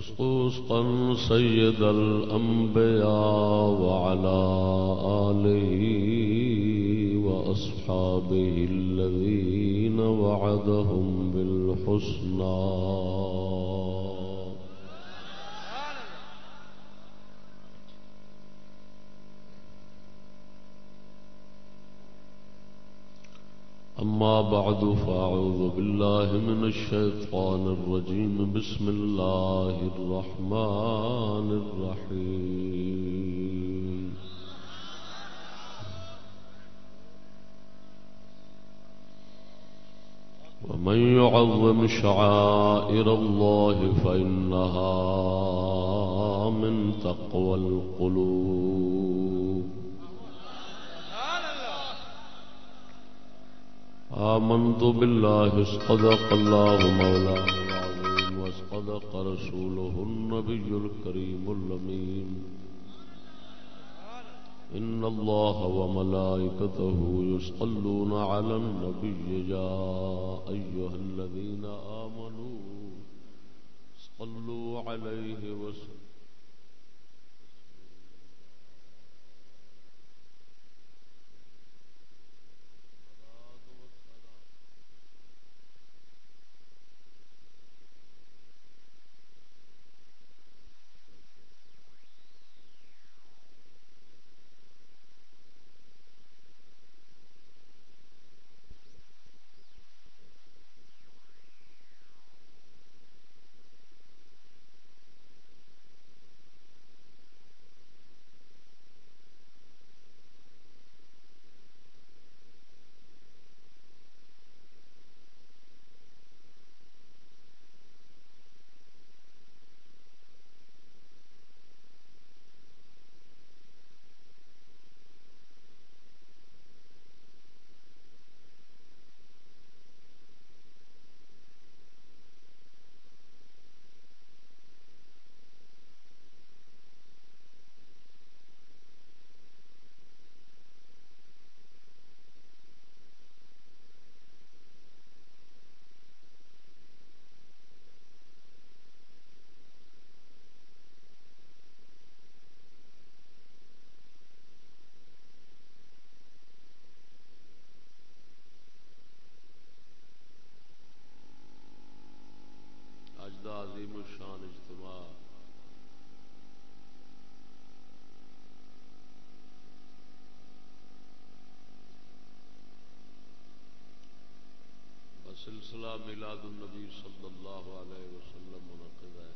خصوصا سيد الأنبياء وعلى آله وأصحابه الذين وعدهم بالحسنى بعد فأعوذ بالله من الشيطان الرجيم بسم الله الرحمن الرحيم ومن يعظم شعائر الله فإنها من تقوى القلوب. آمنت بالله اصدق الله مولانا العظيم واصدق رسوله النبي الكريم اللمين إن الله وملائكته يصلون على النبي يا أيها الذين آمنوا صلوا عليه وسلم سلسلہ میلاد النبی صلی اللہ علیہ وسلم منعقد ہے۔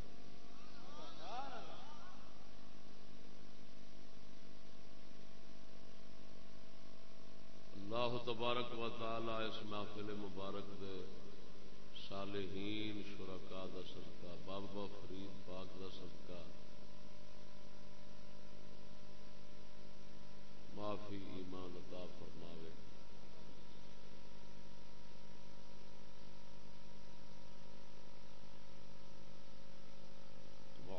اللہ تبارک و تعالی اس محفل مبارک دے صالحین شرکا دا صدقہ، بابا فرید پاک دا صدقہ، معافی ایمان عطا فرماوے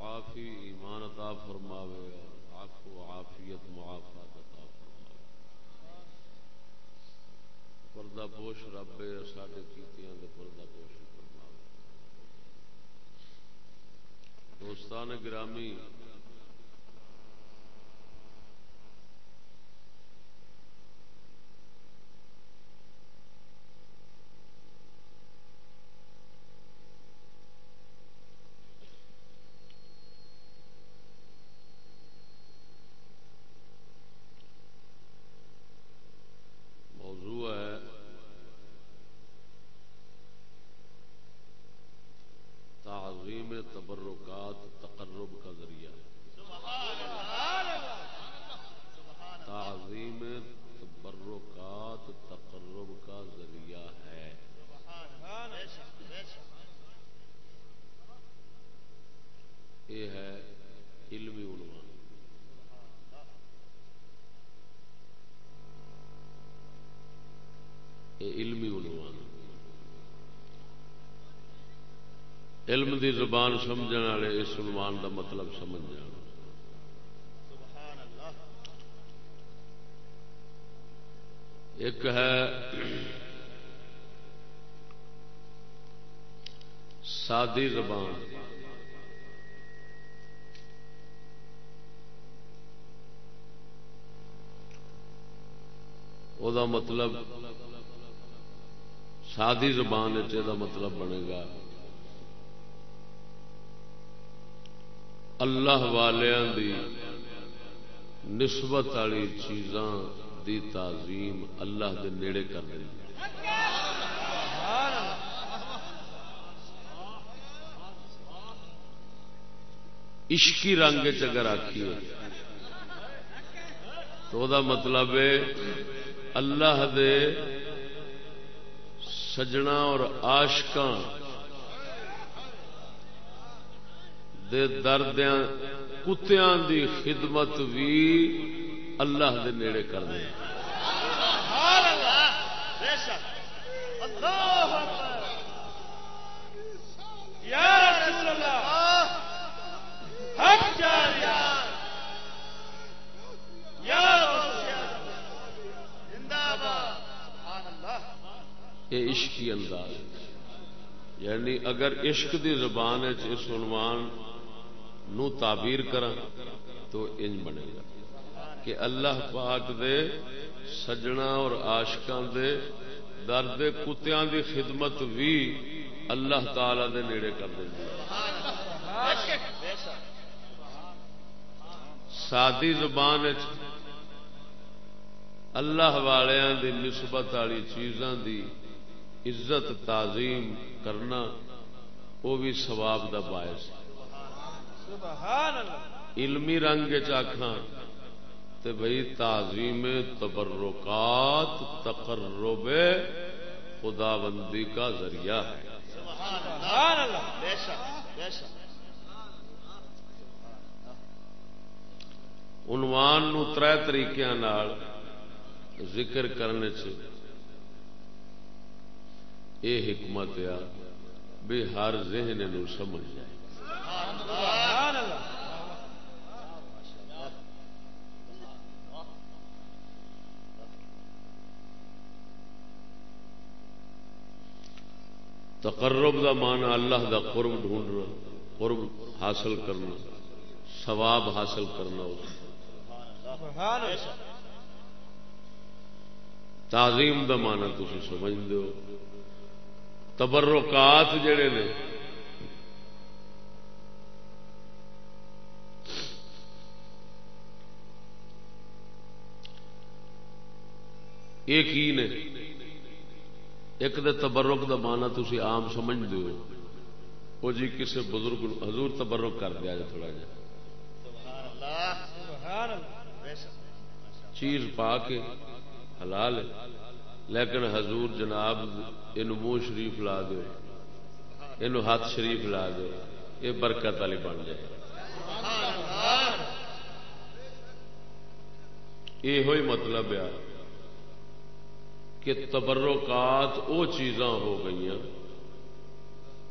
عافی، ایمان عطا فرماوے عفو عافیت معافات عطا فرماوے۔ پردہ پوش رب ساڈے کیتیاں دے پردہ پوش فرماوے۔ دوستان گرامی موضوع ہے تعظیم تبرکات تقرب کا ذریعہ تعظیم تبرکات تقرب کا ذریعہ ہے یہ ہے علمی عنوان یہ علمی عنوان علم دی زبان سمجھ والے، اس عنوان دا مطلب سمجھ جان ایک ہے، سادی زبان۔ وہ مطلب سادی زبان مطلب بنے گا۔ اللہ دی نسبت والی چیزاں دی تعظیم اللہ دے نیڑے کر دیں عشقی رنگ اگر آخیے تو دا مطلب ہے اللہ دے سجنا اور آشکاں دے دردیاں کتیاں دی خدمت بھی اللہ دے نیڑے کر حق یہ عشقی انداز یعنی اگر عشق دی زبان اس عنوان نو تعبیر کرا تو انج بنے گا کہ اللہ پاک دے سجنا اور آشکان دے درد کتیاں دی خدمت بھی اللہ تعالی دے نیڑے کر دیں سادی زبان اللہ والوں دی نسبت والی چیزاں دی عزت تعظیم کرنا وہ بھی سواب کا باعث۔ ہے علمی رنگ چاخا تو بھائی تعظیم تبرکات تقرب خدا بندی کا ذریعہ ہے۔ عنوان نو تر طریقے ذکر کرنے سے یہ حکمت آ بھی ہر ذہن نو سمجھ جائے تقرب دا مانا اللہ دا قرب ڈھونڈنا، قرب حاصل کرنا، ثواب حاصل کرنا تعظیم دا مانا تھی سمجھ دو تبرکات جڑے نے یہ کی نے۔ ایک دے تبرک دا مانا تھی آم سمجھ دو وہ جی کسی بزرگ حضور تبرک کر دیا جی تھوڑا جا۔ چیز پا کے حلال لیکن حضور جناب یہ منہ شریف لا دو یہ ہاتھ شریف لا دو یہ برکت والی بن جائے۔ یہ مطلب ہے۔ کہ تبرکات وہ چیزاں ہو گئی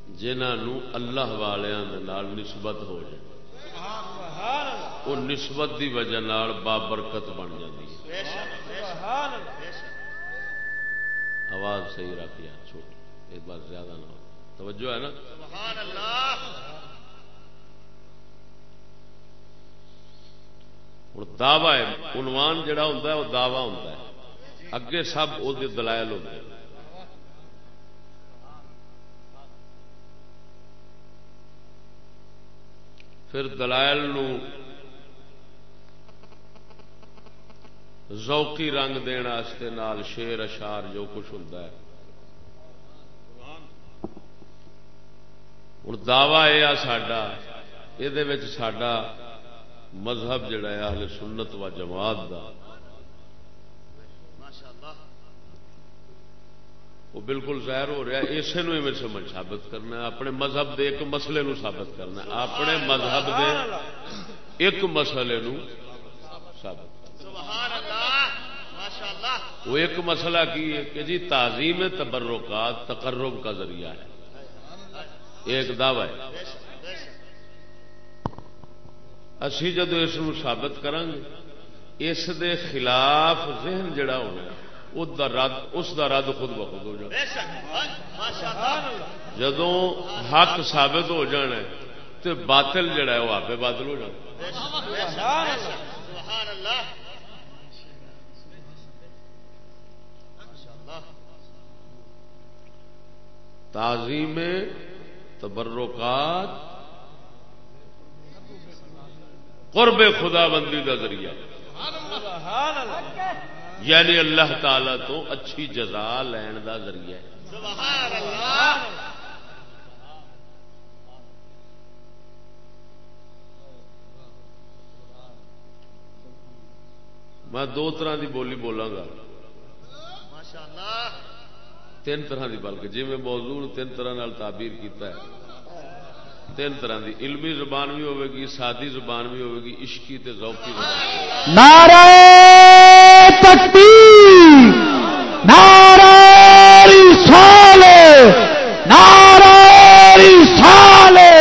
جنہوں اللہ والوں نسبت ہو جائے۔ وہ نسبت کی وجہ بابرکت بن جاتی آواز صحیح رکھ یار، چھوٹ۔ ایک بار زیادہ نہ ہو۔ توجہ ہے نا؟ ہوں دعوی عنوان جڑا ہوں وہ دعوی ہوں اگے سب وہ دلائل ہوتے ہیں پھر دلائل نو ذوقی رنگ دن نال شیر اشار جو کچھ ہوں ہوں دعوی یہ آ ساڈا یہ ساڈا مذہب جڑا ہے، اہل سنت و جماعت دا۔ وہ بالکل ظاہر ہو رہا ہے، اسے میں سمجھ ثابت کرنا ہے، اپنے مذہب دے ایک مسئلے نو ثابت کرنا ہے۔ اپنے مذہب دے ایک مسئلے نو ثابت وہ ایک مسئلہ کی ہے کہ جی تعظیم تبرکات تقرب کا ذریعہ ہے۔ ایک دعوی اسی جدو اس ثابت کریں گے اس دے خلاف ذہن جڑا ہونا اس دا رد خود بخود ہو جائے جدو حق ثابت ہو جانا تو باطل جڑا ہے وہ آپ باطل ہو جانا۔ تعظیم تبرکات قرب خدا بندی کا ذریعہ یعنی اللہ تعالی تو اچھی جزا لین کا ذریعہ میں دو طرح کی بولی بولاں گا۔ تین طرح کی بلکہ جی میں موضوع تین طرح تعبیر کیتا ہے۔ تین طرح دی۔ علمی زبان بھی ہوے گی سادی زبان بھی ہوے گی عشقی تے ذوقی زبان۔ نعرہ تکبیر نعرہ رسالہ نعرہ رسالہ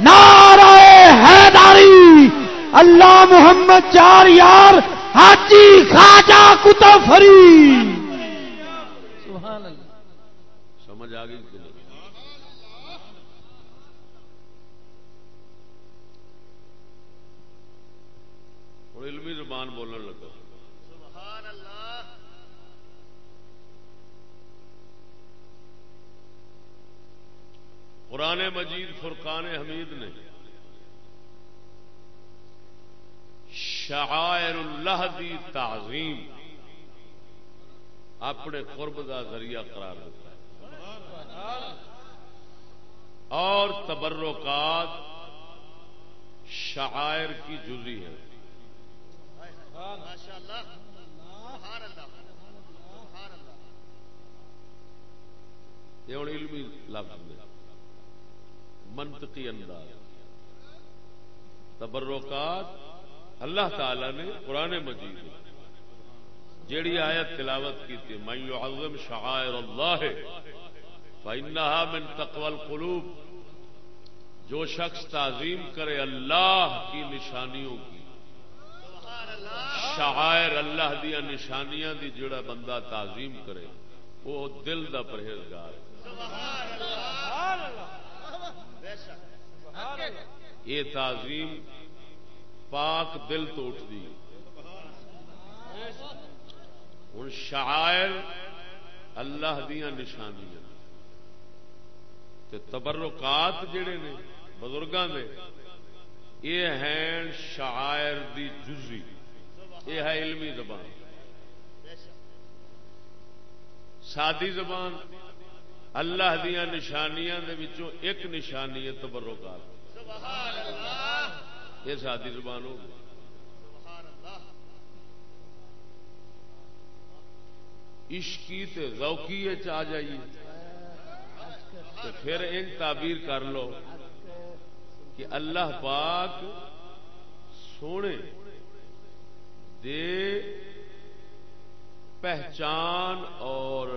نعرہ حیدری۔ اللہ محمد چار یار حاجی خواجہ کتب فرید۔ زبان بولن لگا۔ قرآن مجید، فرقان حمید نے شعائر اللہ دی تعظیم اپنے قرب کا ذریعہ قرار دیتا ہے۔ اور تبرکات شعائر کی جزی ہے یہ ہوں علمی لفظ منطقی انداز. تبرکات اللہ تعالی نے قرآن مجید جیڑی آیت تلاوت کی تھی. میں يعظم شعائر اللہ فإنها من تقوى القلوب. جو شخص تعظیم کرے اللہ کی نشانیوں کی شعائر اللہ دیا نشانیاں دی جڑا بندہ تعظیم کرے، وہ دل دا پرہیزگار یہ تعظیم پاک دل تو اٹھتی ہوں شعائر اللہ دیا نشانیاں۔ تبرکات جڑے نے بزرگوں کے یہ ہیں شاعر دی جزی یہ ہے علمی زبان۔ سادی زبان اللہ دیا نشانیاں دے وچوں ایک نشانی ہے تبرکات یہ سادی زبان ہوگی عشقی تے ذوقی آ جائیے۔ تو پھر ان تعبیر کر لو کہ اللہ پاک سونے دے پہچان اور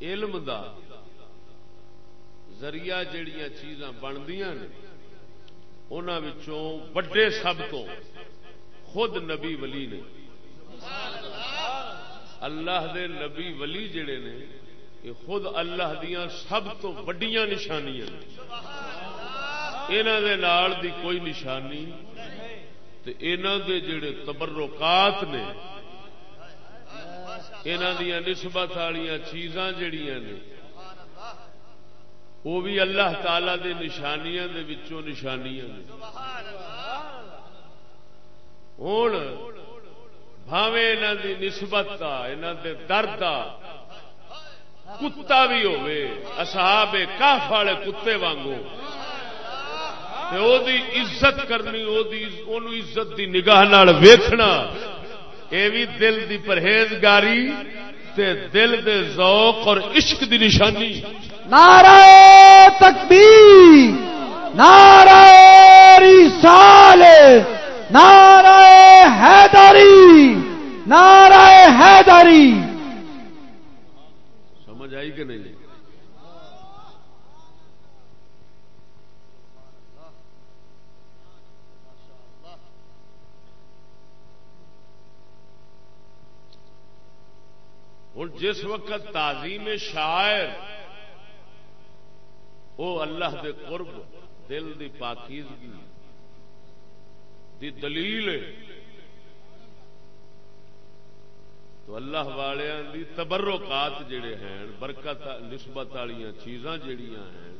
علم دا ذریعہ جڑیاں چیزاں بندیاں نے انہوں وڈے سب تو خود نبی ولی نے۔ اللہ دے نبی ولی جڑے نے، یہ خود اللہ دیا سب تو وڈیاں نشانیاں انہوں دے نال دی کوئی نشانی دے جڑے تبرکات نے انہوں دیا نسبت والی چیزاں جڑیاں نے، وہ بھی اللہ تعالی دے نشانیاں دے وچوں نشانیاں نے۔ ہوں بھاوے انہوں دی نسبت کا انہوں دے درد کا کتا بھی ہوے اصحاب کاف والے کتے وانگو۔ عزت کرنی عزت دی نگاہ ویکھنا۔ یہ بھی دل دی پرہیزگاری تے دل دے ذوق اور عشق دی نشانی۔ نعرہ تکبیر نعرہ رسال نعرہ حیدری نعرہ حیدری۔ سمجھ آئی کہ نہیں؟ ہوں جس وقت تعظیم شاعر وہ اللہ دے قرب، دل دی پاکیزگی دی دلیل تو اللہ والوں دی تبرکات جڑے ہیں، برکت، نسبت والی چیزاں جڑیاں ہیں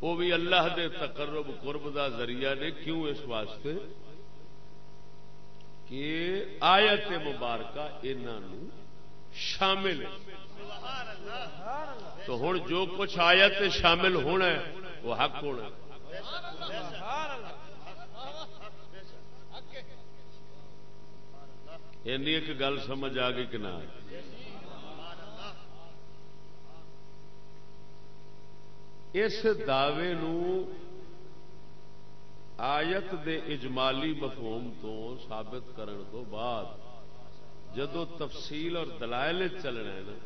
وہ بھی اللہ دے تقرب، قرب دا ذریعہ نے کیوں اس واسطے؟ کہ آیت مبارکہ انہوں شامل۔ ہے تو ہوں جو کچھ آیت شامل ہونا ہے، وہ حق ہونا ایک گل سمجھ آ گئی کہ نہ؟ اس دعوے آیت دے اجمالی مفہوم تو ثابت کرن تو بعد جدو تفصیل اور دلائل چلنا ہے نا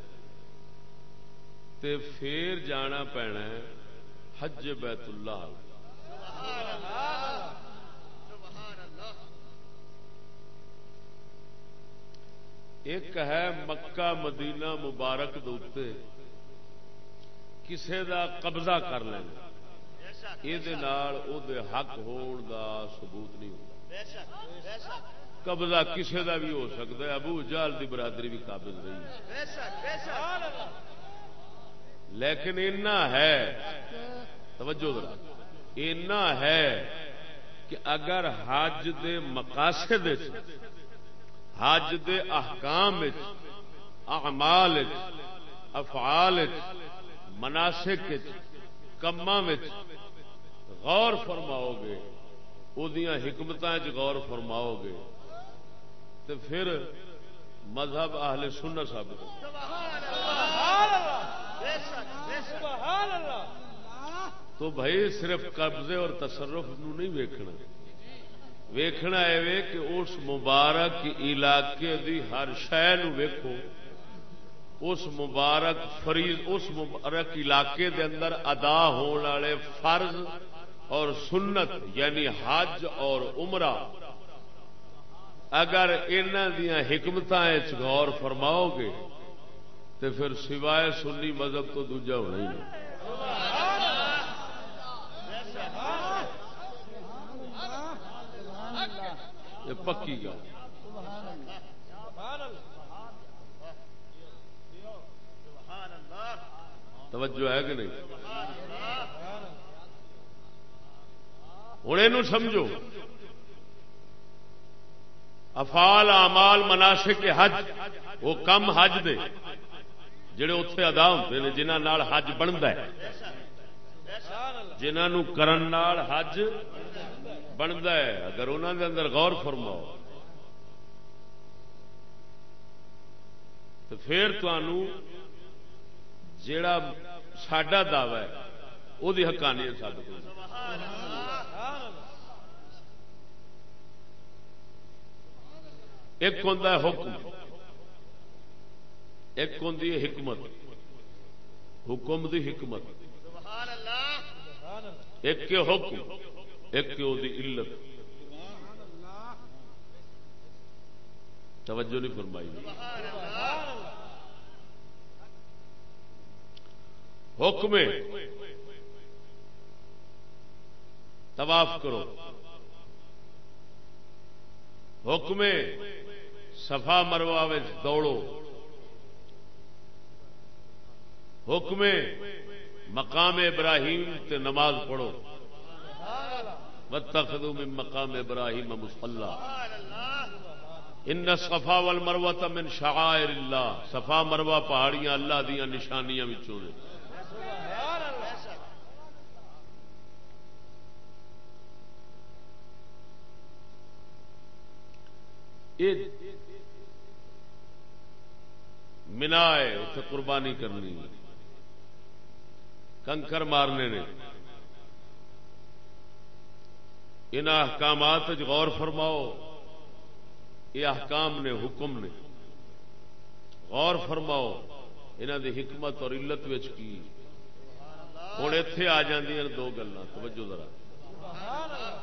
تے پھر جانا پینا ہے حج بیت اللہ۔ ایک ہے مکہ مدینہ مبارک دے کسے دا قبضہ کر لینا یہ حق ہون دا ثبوت نہیں ہوتا قبضہ کسے دا بھی ہو سکتا ہے، ابو جال دی برادری بھی قابل رہی لیکن اینا ہے، توجہ ذرا اینا ہے کہ اگر حج دے مقاصد حج دے احکام اعمال افعال مناسک کما غور فرماؤ گے وہ حکمت غور فرماؤ گے۔ تو پھر مذہب اہل سننا ثابت تو بھائی صرف قبضے اور تصرف نو نہیں ویکھنا۔ ویکھنا ہے کہ اس مبارک علاقے دی ہر شہ ویکھو۔ اس مبارک فریض، اس مبارک علاقے دے اندر ادا ہونے والے فرض اور سنت یعنی حج اور عمرہ اگر ان حکمت غور فرماؤ گے تو پھر سوائے سنی مذہب تو دوجا ہونا ہی نہیں۔ یہ پکی گل۔ توجہ ہے کہ نہیں؟ ہوں یہ سمجھو۔ افال امال مناسک حج، وہ کم حج دے، جڑے اتے ادا ہوتے ہیں جنہ حج بنتا ہے۔ جنہوں کرن حج بنتا ہے، اگر انہوں دے اندر غور فرماؤ، تو پھر جا ساڈا دعوی ہے وہ حقانیت ثابت ہو ایک ہوں حکم، ایک ہوں حکمت، حکم دی حکمت۔ ایک کے حکم، ایک علت۔ توجہ نہیں فرمائی۔ حکم طواف کرو۔ حکم سفا مروا دوڑو۔ حکم مقام ابراہیم تے نماز پڑھو۔ واتخذوا من مقام ابراہیم مسلح ان صفا وال مروا من شعائر اللہ۔ صفا مروا پہاڑیاں اللہ دیا نشانیاں نے۔ منا ہے اتنے قربانی کرنی۔ کنکر مارنے نے۔ ان احکامات غور فرماؤ۔ یہ احکام نے، حکم نے۔ غور فرماؤ انہوں دی حکمت اور علت کی۔ ہوں اتے آ دو گلیں توجہ ذرا۔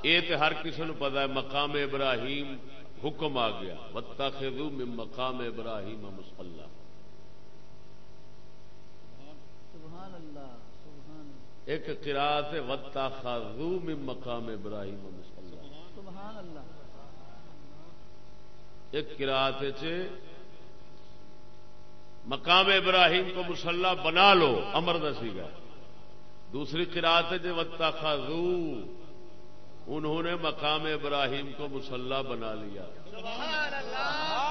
یہ تو ہر کسی نے پتا ہے، مقام ابراہیم حکم آ گیا۔ وتا خدو میں مقام ابراہیم مسلح ایک قرات وتا خاضو من مقام ابراہیم سبحان اللہ۔ ایک قرات مقام ابراہیم کو مسلح بنا لو امر دسی گا دوسری قرات جو وتا خاضو انہوں نے مقام ابراہیم کو مسلح بنا لیا۔ سبحان اللہ۔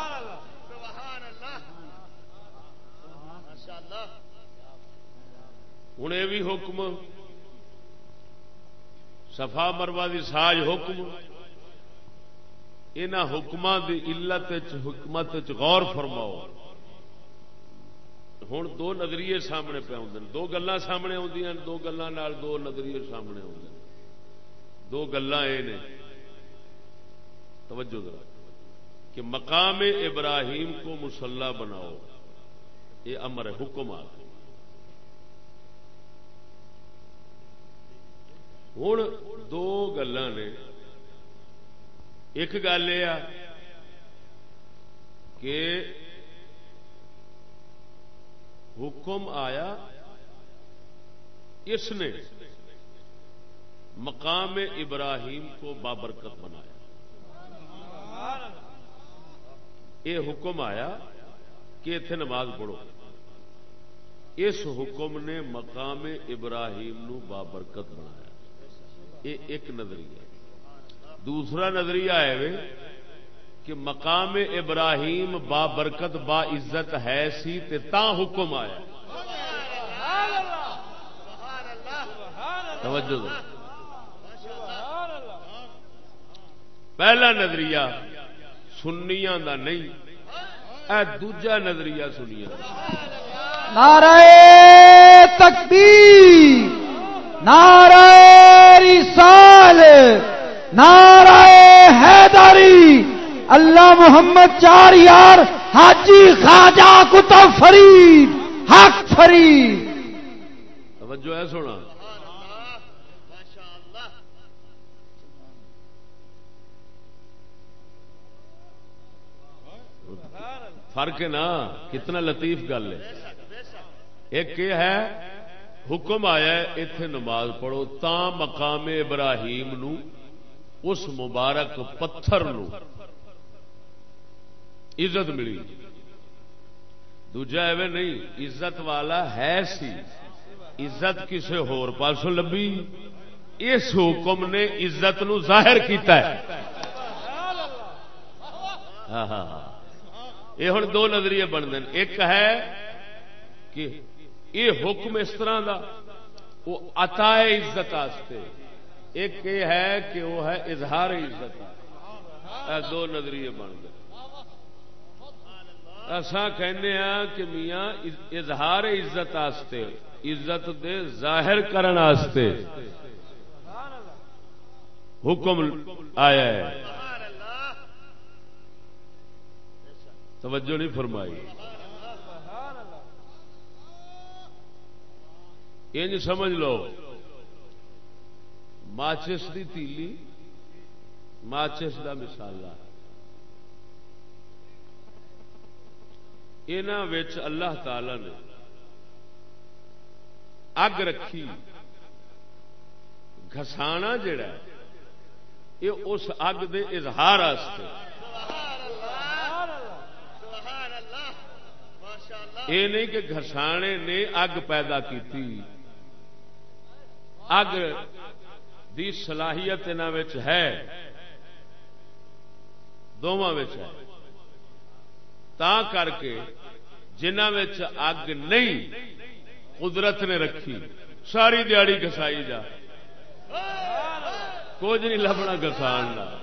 ہوں یہ بھی حکم سفا مروا دی ساج حکم ان حکم کی علت حکمت غور فرماؤ ہوں دو نظریے سامنے پہ آدھے دو گلا سامنے آدی دو گلوں دو نظریے سامنے آدھے دو گلا یہ توجہ ذرا کہ مقام ابراہیم کو مسلح بناؤ یہ امر ہے حکم آ ہوں دو گلا نے ایک گل یہ کہ حکم آیا اس نے مقام ابراہیم کو بابرکت بنایا یہ حکم آیا کہ اتنے نماز پڑھو اس حکم نے مقام ابراہیم نو بابرکت بنایا یہ ایک نظریہ دوسرا نظریہ ہے کہ مقام ابراہیم با برکت با عزت ہے سی تے تا حکم آیا۔ توجہ پہلا نظریہ سنیا دا نہیں، اے دوجا نظریہ سنیا نعرہ تکبیر۔ نعرہ رسال، نعرہ حیدری، اللہ محمد چار یار، حاجی خواجہ کتب فرید، حق فرید۔ توجہ ہے سونا۔ فرق ہے نا، کتنا لطیف گل ہے۔ ایک یہ ہے حکم آیا اتے نماز پڑھو، تا مقام ابراہیم نو، اس مبارک پتھر نو عزت ملی۔ دوجا ایویں نہیں، عزت والا ہے سی، عزت کسی ہور پاسوں لبھی۔ اس حکم نے عزت نو ظاہر کیتا ہے۔ ہاں ہاں ہاں۔ یہ ہوں دو نظریے بنتے ہیں۔ ایک ہے کہ یہ حکم اس طرح دا، وہ عطا عزت آستے۔ ایک یہ ہے کہ وہ ہے اظہار عزت۔ دو نظریے بن گئے۔ ایسا کہنے ہیں کہ میاں اظہار عزت آستے، عزت دے ظاہر کرن آستے۔ حکم آیا ہے۔ توجہ نہیں فرمائی۔ انج سمجھ لو۔ ماچس کی تیلی ماچس کا مسالا یہ اللہ تعالی نے اگ رکھی۔ گسانا جڑا یہ اس اگ دے اظہار یہ نہیں کہ گسانے نے اگ پیدا کی اگ دی صلاحیت ہے دونوں ہے۔ تا کر کے جنہ اگ نہیں، قدرت نے رکھی، ساری دیہڑی گسائی جا۔ کچھ نہیں لبنا گسان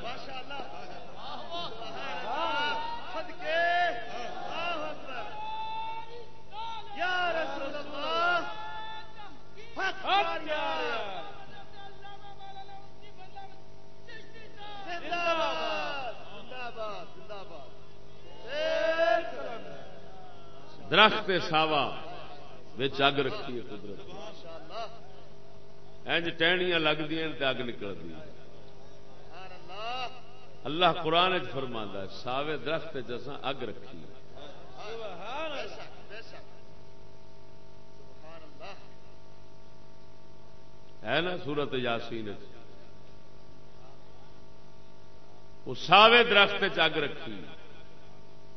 درخت ساوا اگ رکھی ہے قدرت اج ٹہنیاں لگتی اگ نکلتی اللہ قرآن فرما ساوے درخت جسا اگ رکھی ہے نا سورت یاسین وہ ساوے درخت چگ رکھی،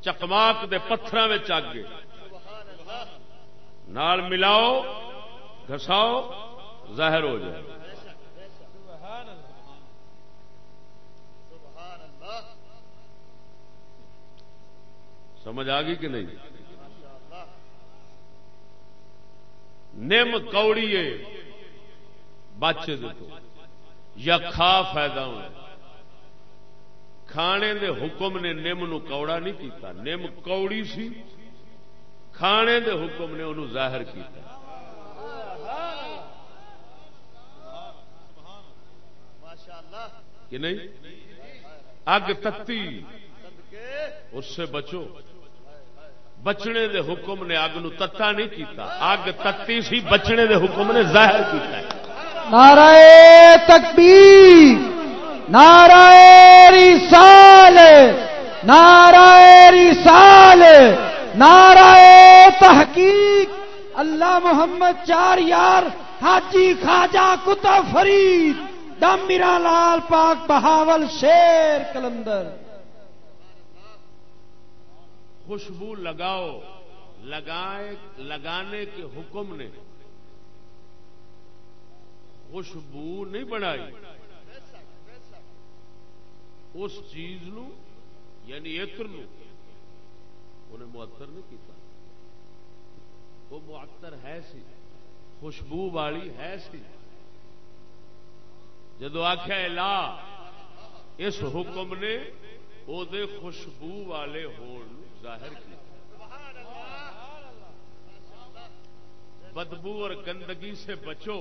چکماک دے پتھر چگ نال ملاؤ گساؤ ظاہر ہو جائے۔ سمجھ آ گئی کہ نہیں؟ نم کوڑی بچ یا کھا فائدہ ہونا کھانے دے حکم نے نم نو کوڑا نہیں کیتا، نم کوڑی سی۔ کھانے دے حکم نے انہوں ظاہر کیتا۔ کہ نہیں؟ اگ تتی۔ اس سے بچو۔ بچنے دے حکم نے اگ نو تتا نہیں کیتا، اگ تتی سی، بچنے دے حکم نے ظاہر کیتا ہے۔ نعرہ تکبیر، نعرہ رسال نعرہ رسال نعرہ تحقیق۔ اللہ محمد چار یار حاجی خواجہ کتا فرید، دم میرا لال پاک بہاول شیر کلندر۔ خوشبو لگاؤ، لگائے، لگانے کے حکم نے۔ خوشبو نہیں بنائی۔ اس چیز نو یعنی ایتر نو، انہیں معطر نہیں کیتا۔ وہ معطر ہے سی، خوشبو والی ہے سی۔ جدو آخیا لا، اس حکم نے وہ خوشبو والے ہون ظاہر کی بدبو اور گندگی سے بچو۔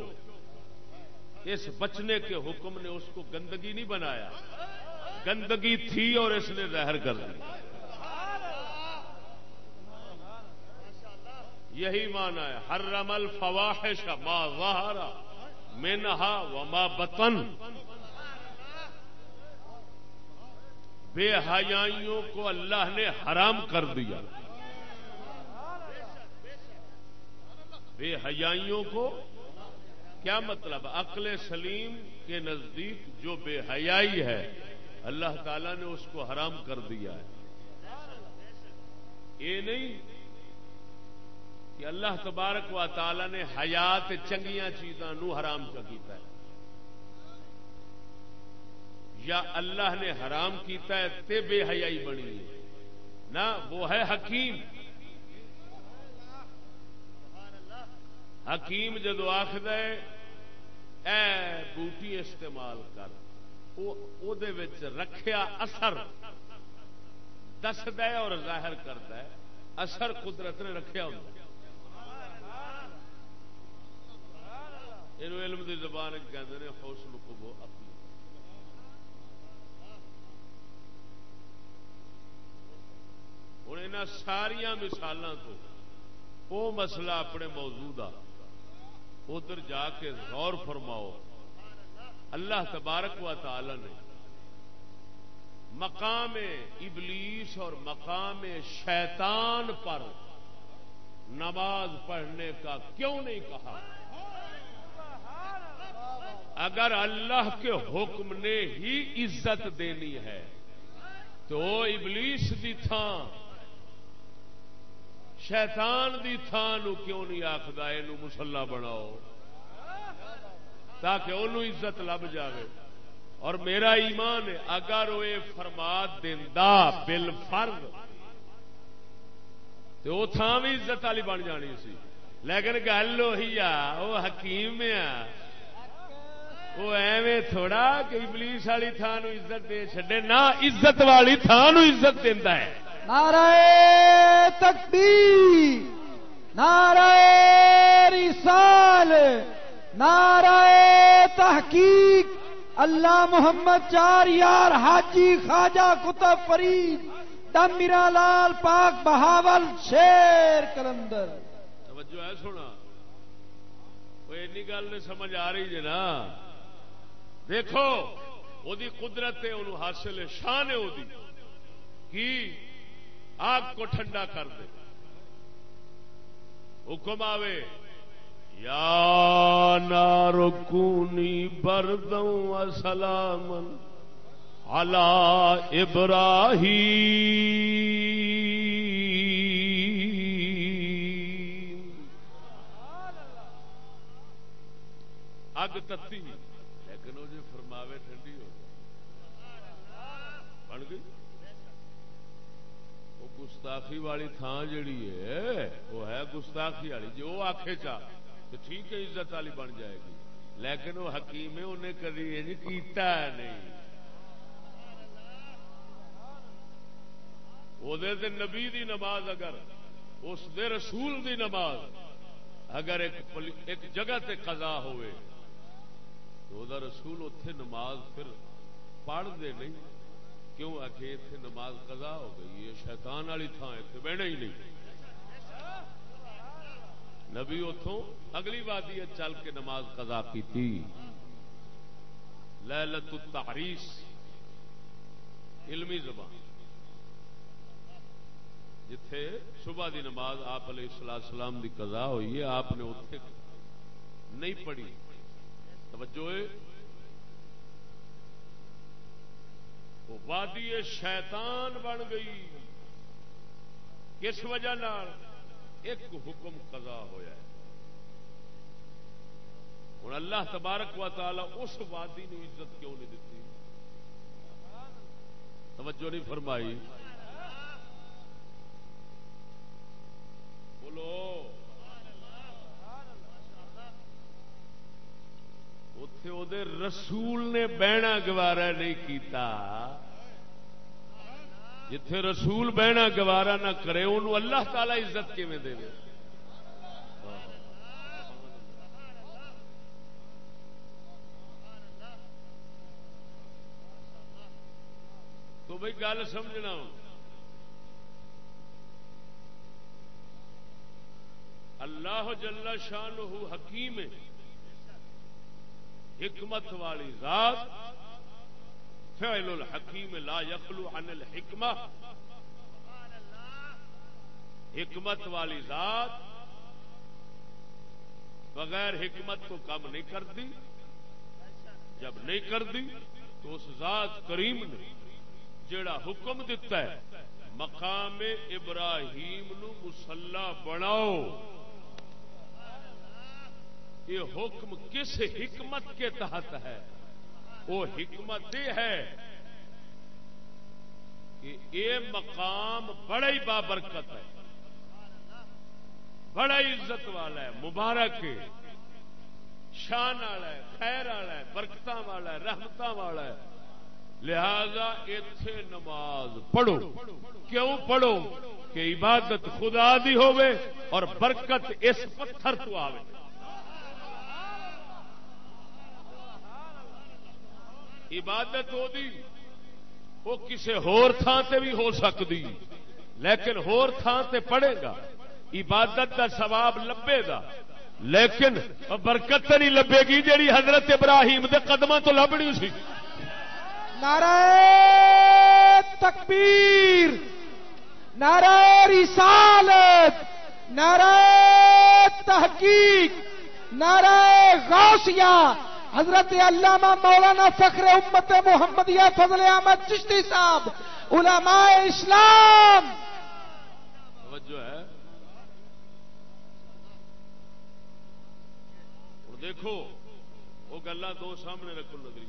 اس بچنے کے حکم نے اس کو گندگی نہیں بنایا۔ گندگی تھی اور اس نے ظاہر کر دی۔ یہی مانا ہے ہر رمل فواہش ما ظاہر مینہا و بطن۔ بے حیائیوں کو اللہ نے حرام کر دیا۔ بے حیائیوں کو کیا مطلب؟ عقل سلیم کے نزدیک جو بے حیائی ہے، اللہ تعالی نے اس کو حرام کر دیا ہے۔ یہ نہیں کہ اللہ تبارک و تعالی نے حیات چنگیاں چیزاں نو حرام کیتا ہے۔ یا اللہ نے حرام کیتا ہے، تے بے حیائی بنی ہے۔ نہ، وہ ہے حکیم۔ حکیم جدو آخد اے بوٹی استعمال کر رکھیا اثر دسد اور ظاہر کرتا ہے، اثر قدرت نے رکھیا ہوں یہ علم کی زبان کہتے ہیں حوصل کو وہ اپنی۔ ہوں یہاں ساریا مثالوں تو وہ مسئلہ اپنے موجود آ ادھر جا کے غور فرماؤ۔ اللہ تبارک و تعالی نے مقام ابلیس اور مقام شیطان پر نماز پڑھنے کا کیوں نہیں کہا؟ اگر اللہ کے حکم نے ہی عزت دینی ہے تو ابلیس دی تھان شیطان دی تھان کیوں نہیں آخر یہ مسلا بناؤ تاکہ انہوں عزت لب جاوے۔ اور میرا ایمان ہے، اگر وہ فرماد دینا بل فرد تو وہ تھان بھی عزت والی بن جانی سی۔ لیکن گل وہی آ وہ حکیم آ۔ وہ ایویں تھوڑا کہ پولیس والی تھان عزت دے چڈے نہ عزت والی تھان عزت دینا ہے۔ نعرہ تکبیر، نعرہ رسال، نعرہ تحقیق، اللہ محمد چار یار حاجی خواجہ کتب فرید دم میرا لال پاک بہاول شیر کلندر۔ توجہ ہے سونا۔ گل نہیں سمجھ آ رہی جی نا دیکھو، وہ قدرت حاصل شان ہے وہ کی؟ آگ کو ٹھنڈا کر دے۔ حکم آوے، یا نار کونی بردوں سلام علی ابراہی اگ تتی لیکن وہ جو فرماوے ٹھنڈی ہو بن گئی وہ گستاخی والی تھان جڑی ہے، وہ ہے گستاخی والی۔ جو وہ آخے چاہ تو ٹھیک ہے، عزت والی بن جائے گی۔ لیکن وہ حکیم ہے، انہیں کدی کیتا نہیں۔ وہ نبی دی نماز اگر، اس دے رسول دی نماز اگر ایک ایک جگہ تے قضا ہوئے، تو دا رسول اتے نماز پھر پڑھ دے نہیں۔ کیوں آ کے اتنے نماز قضا ہو گئی؟ یہ شیطان والی تھان اتنے بہنا ہی نہیں۔ نبی اتوں اگلی وادی چل کے نماز قضا کی تھی لیلت التحریس، علمی زبان۔ جتھے صبح دی نماز آپ علیہ السلام سلام دی قضا ہوئی ہے، آپ نے اتنے نہیں پڑھی۔ توجہ وہ وادی شیطان بن گئی۔ کس وجہ نال؟ ایک حکم قضا ہوا ہے۔ ہوں اللہ تبارک و تعالی اس وادی نو عزت کیوں نہیں دیتی توجہ نہیں فرمائی۔ بولو۔ اتے وہ رسول نے بہنا گوارا نہیں کیتا۔ جتھے رسول بہنا گوارا نہ کرے انہوں اللہ تعالی عزت کیون دے تو بھائی گل سمجھنا اللہ جل شان حکیم ہے۔ حکمت والی ذات، فعل الحکیم لا یخلو عن الحکمہ۔ حکمت والی ذات بغیر حکمت کو کم نہیں کرتی۔ جب نہیں کرتی تو اس ذات کریم نے جڑا حکم دیتا ہے، مقام ابراہیم نو مسلح بناؤ۔ یہ حکم کس حکمت کے تحت ہے؟ وہ حکمت یہ ہے کہ یہ مقام بڑا ہی بابرکت ہے، بڑا عزت والا ہے، مبارک ہے، شان والا ہے، خیر والا ہے برکت والا ہے رحمت والا ہے۔ لہذا اتے نماز پڑھو۔ کیوں پڑھو؟ کہ عبادت خدا دی ہوے اور برکت اس پتھر تو آئے عبادت ہو دی، وہ کسی ہور تھان تے بھی ہو سکتی لیکن ہور تھان تے پڑے گا، عبادت کا ثواب لبے گا۔ لیکن برکت نہیں لبے گی جیڑی حضرت ابراہیم دے قدموں تو لبنی سی نعرہ تکبیر، نعرہ رسالت، نعرہ تحقیق، نعرہ غوثیہ۔ حضرت علامہ مولانا فخر امت محمدیہ فضل احمد چشتی صاحب، علماء اسلام۔ جو ہے۔ دیکھو، وہ گلا دو سامنے رکھو نظری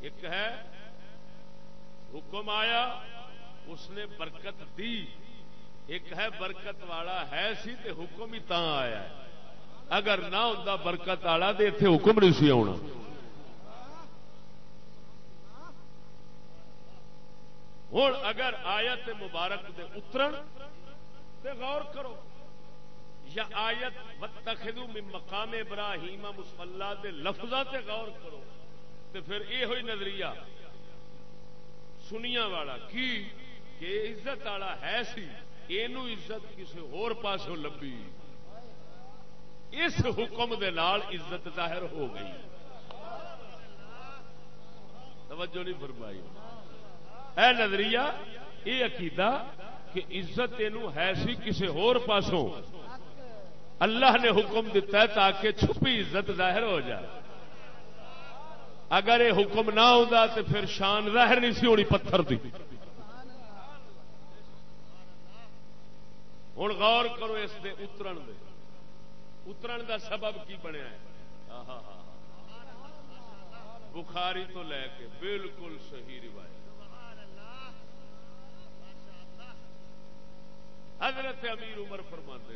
ایک ہے، حکم آیا، اس نے برکت دی۔ ایک ہے، برکت والا ہے سی تے حکم ہی تاں آیا ہے۔ اگر نہ ہوں برکت والا تو اتنے حکم نہیں سی آنا ہوں اگر آیت مبارک دے اترن تے غور کرو، یا آیت تخدو میں مقام ابراہیم مسلح دے لفظ تے غور کرو، تے پھر یہ ہوئی نظریہ سنیا والا کی کہ عزت والا ہے سی یہ عزت کسی ہور پاسوں لبھی۔ اس حکم دے نال عزت ظاہر ہو گئی۔ توجہ نہیں فرمائی۔ اے نظریہ یہ عقیدہ کہ عزت یہ ہے سی کسی ہور پاسوں۔ اللہ نے حکم دیتا ہے تاکہ چھپی عزت ظاہر ہو جائے۔ اگر یہ حکم نہ ہوتا تو پھر شان ظاہر نہیں سی ہونی پتھر دی۔ ہوں غور کرو اس دے اترن دے۔ اترن دا سبب کی بنیا ہے؟ بخاری تو لے کے بالکل صحیح روایت۔ حضرت امیر عمر فرما نے۔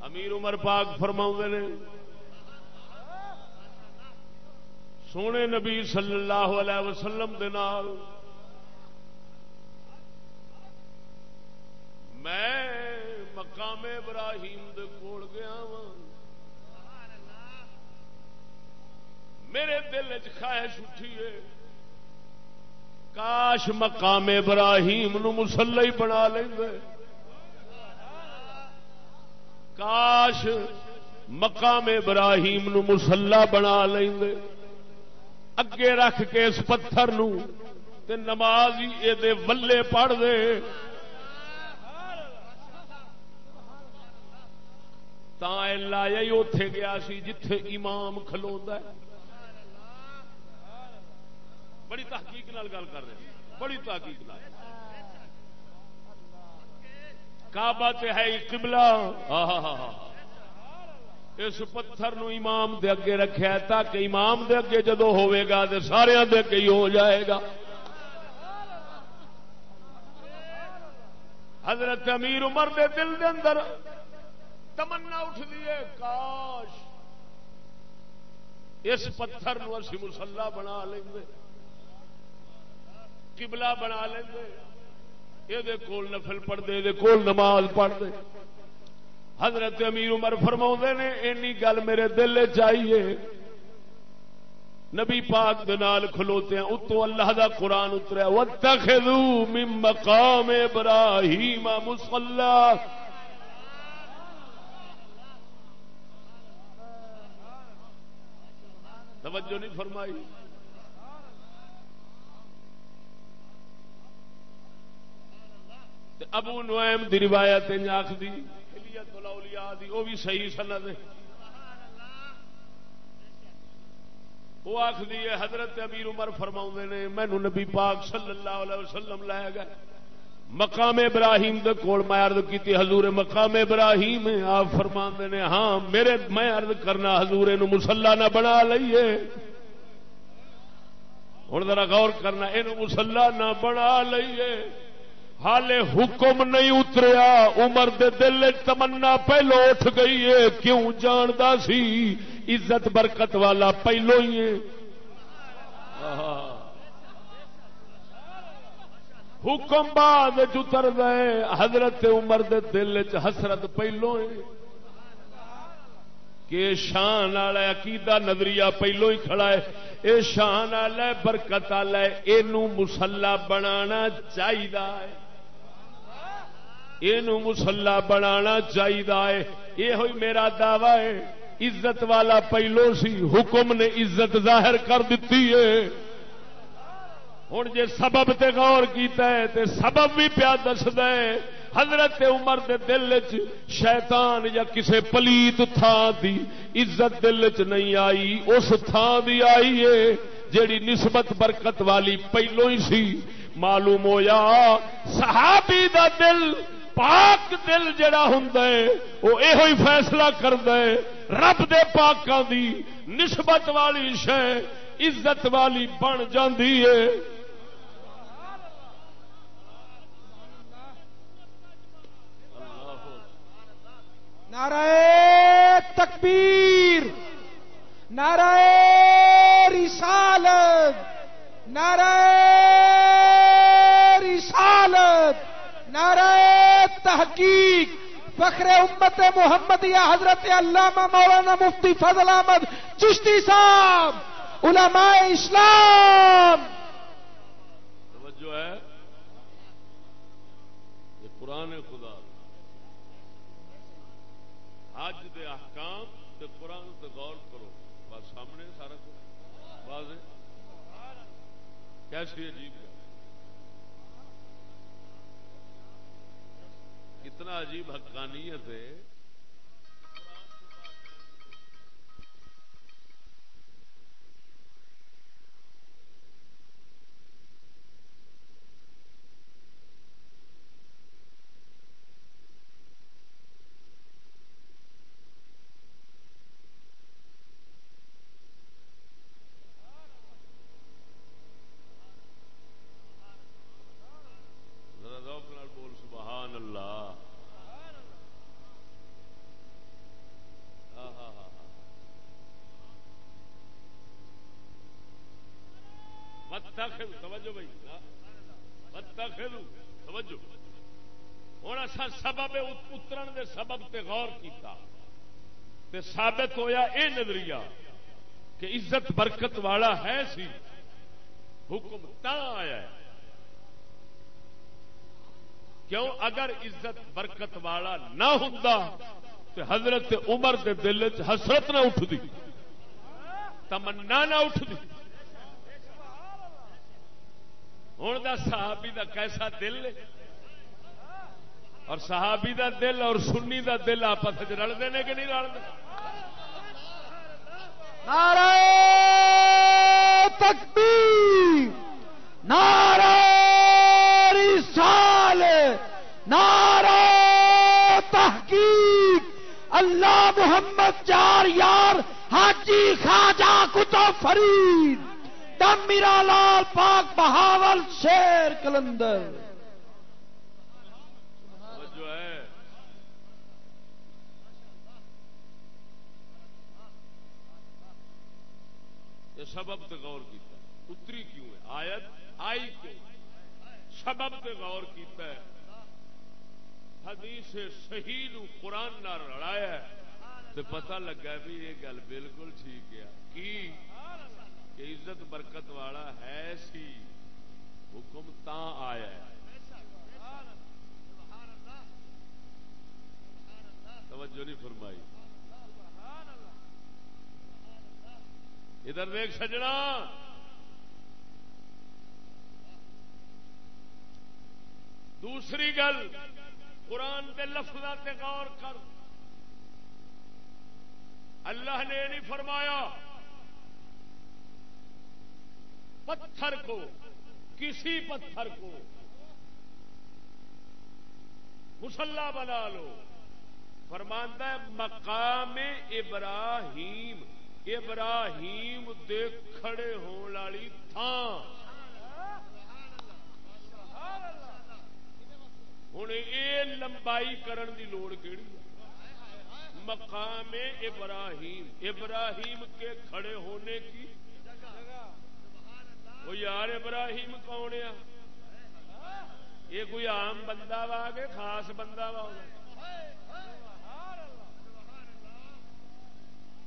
امیر عمر پاک فرما نے۔ سونے نبی صلی اللہ علیہ وسلم دے نال میں مقام ابراہیم دے کول گیا وا میرے دل چاہش اٹھی کاش مقام ابراہیم نو مسلح بنا لیں کاش مقام ابراہیم نو مسلح بنا لیں اگے رکھ کے اس پتھر نو تے نماز ہی یہ ولے پڑھ دے تا لایا ہی اتے گیا سی جتھے امام کھلو بڑی تحقیق نال گل کر رہے ہیں بڑی تحقیق نال کعبہ تے ہے قبلہ اس پتھر نو امام دے اگے رکھا تاکہ امام دے اگے جدو ہوئے گا تے سارے دے اگے ہی ہو جائے گا حضرت امیر عمر دے دل دے اندر تمنا اٹھ دیے کاش اس پتھر نو اسی مسلح بنا لیں گے قبلہ بنا لیں گے یہ کول نفل پڑھتے یہ کول نماز پڑھتے حضرت امیر عمر فرما نے اینی گل میرے دل چاہیے نبی پاک دال کھلوتے ہیں اتو اللہ دا قرآن اتریا وَاتَّخِذُوا مِن مَقَامِ إِبْرَاهِيمَ مُصَلَّى توجہ نہیں فرمائی۔ ابو نوائم دی روایت آخ دی وہ بھی صحیح سند وہ آخری ہے، حضرت امیر عمر فرما نے مینو نبی پاک صلی اللہ علیہ وسلم لایا گیا مقام ابراہیم دے کول میں عرض کی حضور مقام ابراہیم آپ فرما نے ہاں میرے میں عرض کرنا، حضور نو مسلا نہ بنا لئیے ہوں ذرا غور کرنا یہ مسلا نہ بنا لئیے حالے حکم نہیں اتریا، عمر دے دل تمنا پہلو اٹھ گئی ہے۔ کیوں جاندا سی؟ عزت برکت والا پہلو ہی ہے۔ حکم بعد اتر گئے حضرت عمر دے دل چ حسرت پہلو ہے۔ کہ شان والا عقیدہ نظریہ پہلو ہی کھڑا ہے۔ اے شان والا برکت والا یہ مسلا بنانا چاہیے یہ مسلا بنا چاہیے یہ ہوئی میرا دعوی ہے۔ عزت والا پہلو سی۔ حکم نے عزت ظاہر کر دیتی ہے۔ ہوں جی سبب تے غور کیتا ہے تے سبب بھی پیا دس دے حضرت عمر دے دل چ شیطان یا کسے پلیت تھان دی عزت دل چ نہیں آئی، اس تھان دی آئی ہے جیڑی نسبت برکت والی پہلو ہی سی۔ معلوم ہویا، صحابی دا دل، پاک دل جڑا ہوں وہ یہ فیصلہ کرد رب دے پاکاں دی نسبت والی شہ عزت والی بن جاندی ہے۔ نعرہ تکبیر، نعرہ رسالت نعرہ رسالت، نعرہ تحقیق، فخر امت محمد یا حضرت علامہ مولانا مفتی فضل احمد چشتی صاحب، علماء اسلام۔ توجہ ہے۔ یہ قرآن خدا حج دے احکام تے قرآن تے غور کرو۔ بس سامنے سارا کچھ۔ واضح کیسی عجیب کتنا عجیب حقانیت ہے ذرا ذوق نال بول سبحان اللہ آہا ہا ہا متخذ توجہ بھائی متخذ توجہ ہوں اصا سبب اترن دے سبب تے غور کیتا۔ تے ثابت ہویا اے نظریہ کہ عزت برکت والا ہے سی۔ حکم تا آیا ہے؟ کیوں؟ اگر عزت برکت والا نہ ہوں تو حضرت عمر دے دل چ حسرت نہ اٹھتی تمنا نہ اٹھتی ہوں دا صحابی دا کیسا دل ہے؟ اور صحابی دا دل اور سنی دا دل آپس رلتے ہیں کہ نہیں رلتے نعرہ تکبیر، نعرہ رسال نعرہ تحقیق۔ اللہ محمد چار یار، حاجی خواجہ کتب فرید، دم میرا لال پاک بہاول شیر کلندر۔ جو ہے۔ یہ سبب تے غور کیتا ہے۔ اتری کیوں ہے؟ آیت آئی کیوں؟ سبب تے غور کیتا ہے۔ حدیث صحیح نو قرآن نہ رڑایا ہے۔ تے پتہ لگا بھی یہ گل بالکل ٹھیک ہے۔ کی؟ کہ عزت برکت والا ہے سی۔ حکم تا آیا ہے۔ توجہ نہیں فرمائی۔ ادھر دیکھ سجنا۔ دوسری گل، قرآن کے لفظ غور کر۔ اللہ نے نہیں فرمایا، پتھر کو، کسی پتھر کو مسلح بنا لو۔ فرماندہ ہے، مقام ابراہیم ابراہیم دے کھڑے ہون والی تھان ہوں یہ لمبائی کرن دی لوڑ کیڑی ہے؟ مقام ابراہیم ابراہیم کے کھڑے ہونے کی؟ وہ یار ابراہیم کون ہے؟ یہ کوئی عام بندہ وا کہ خاص بندہ وا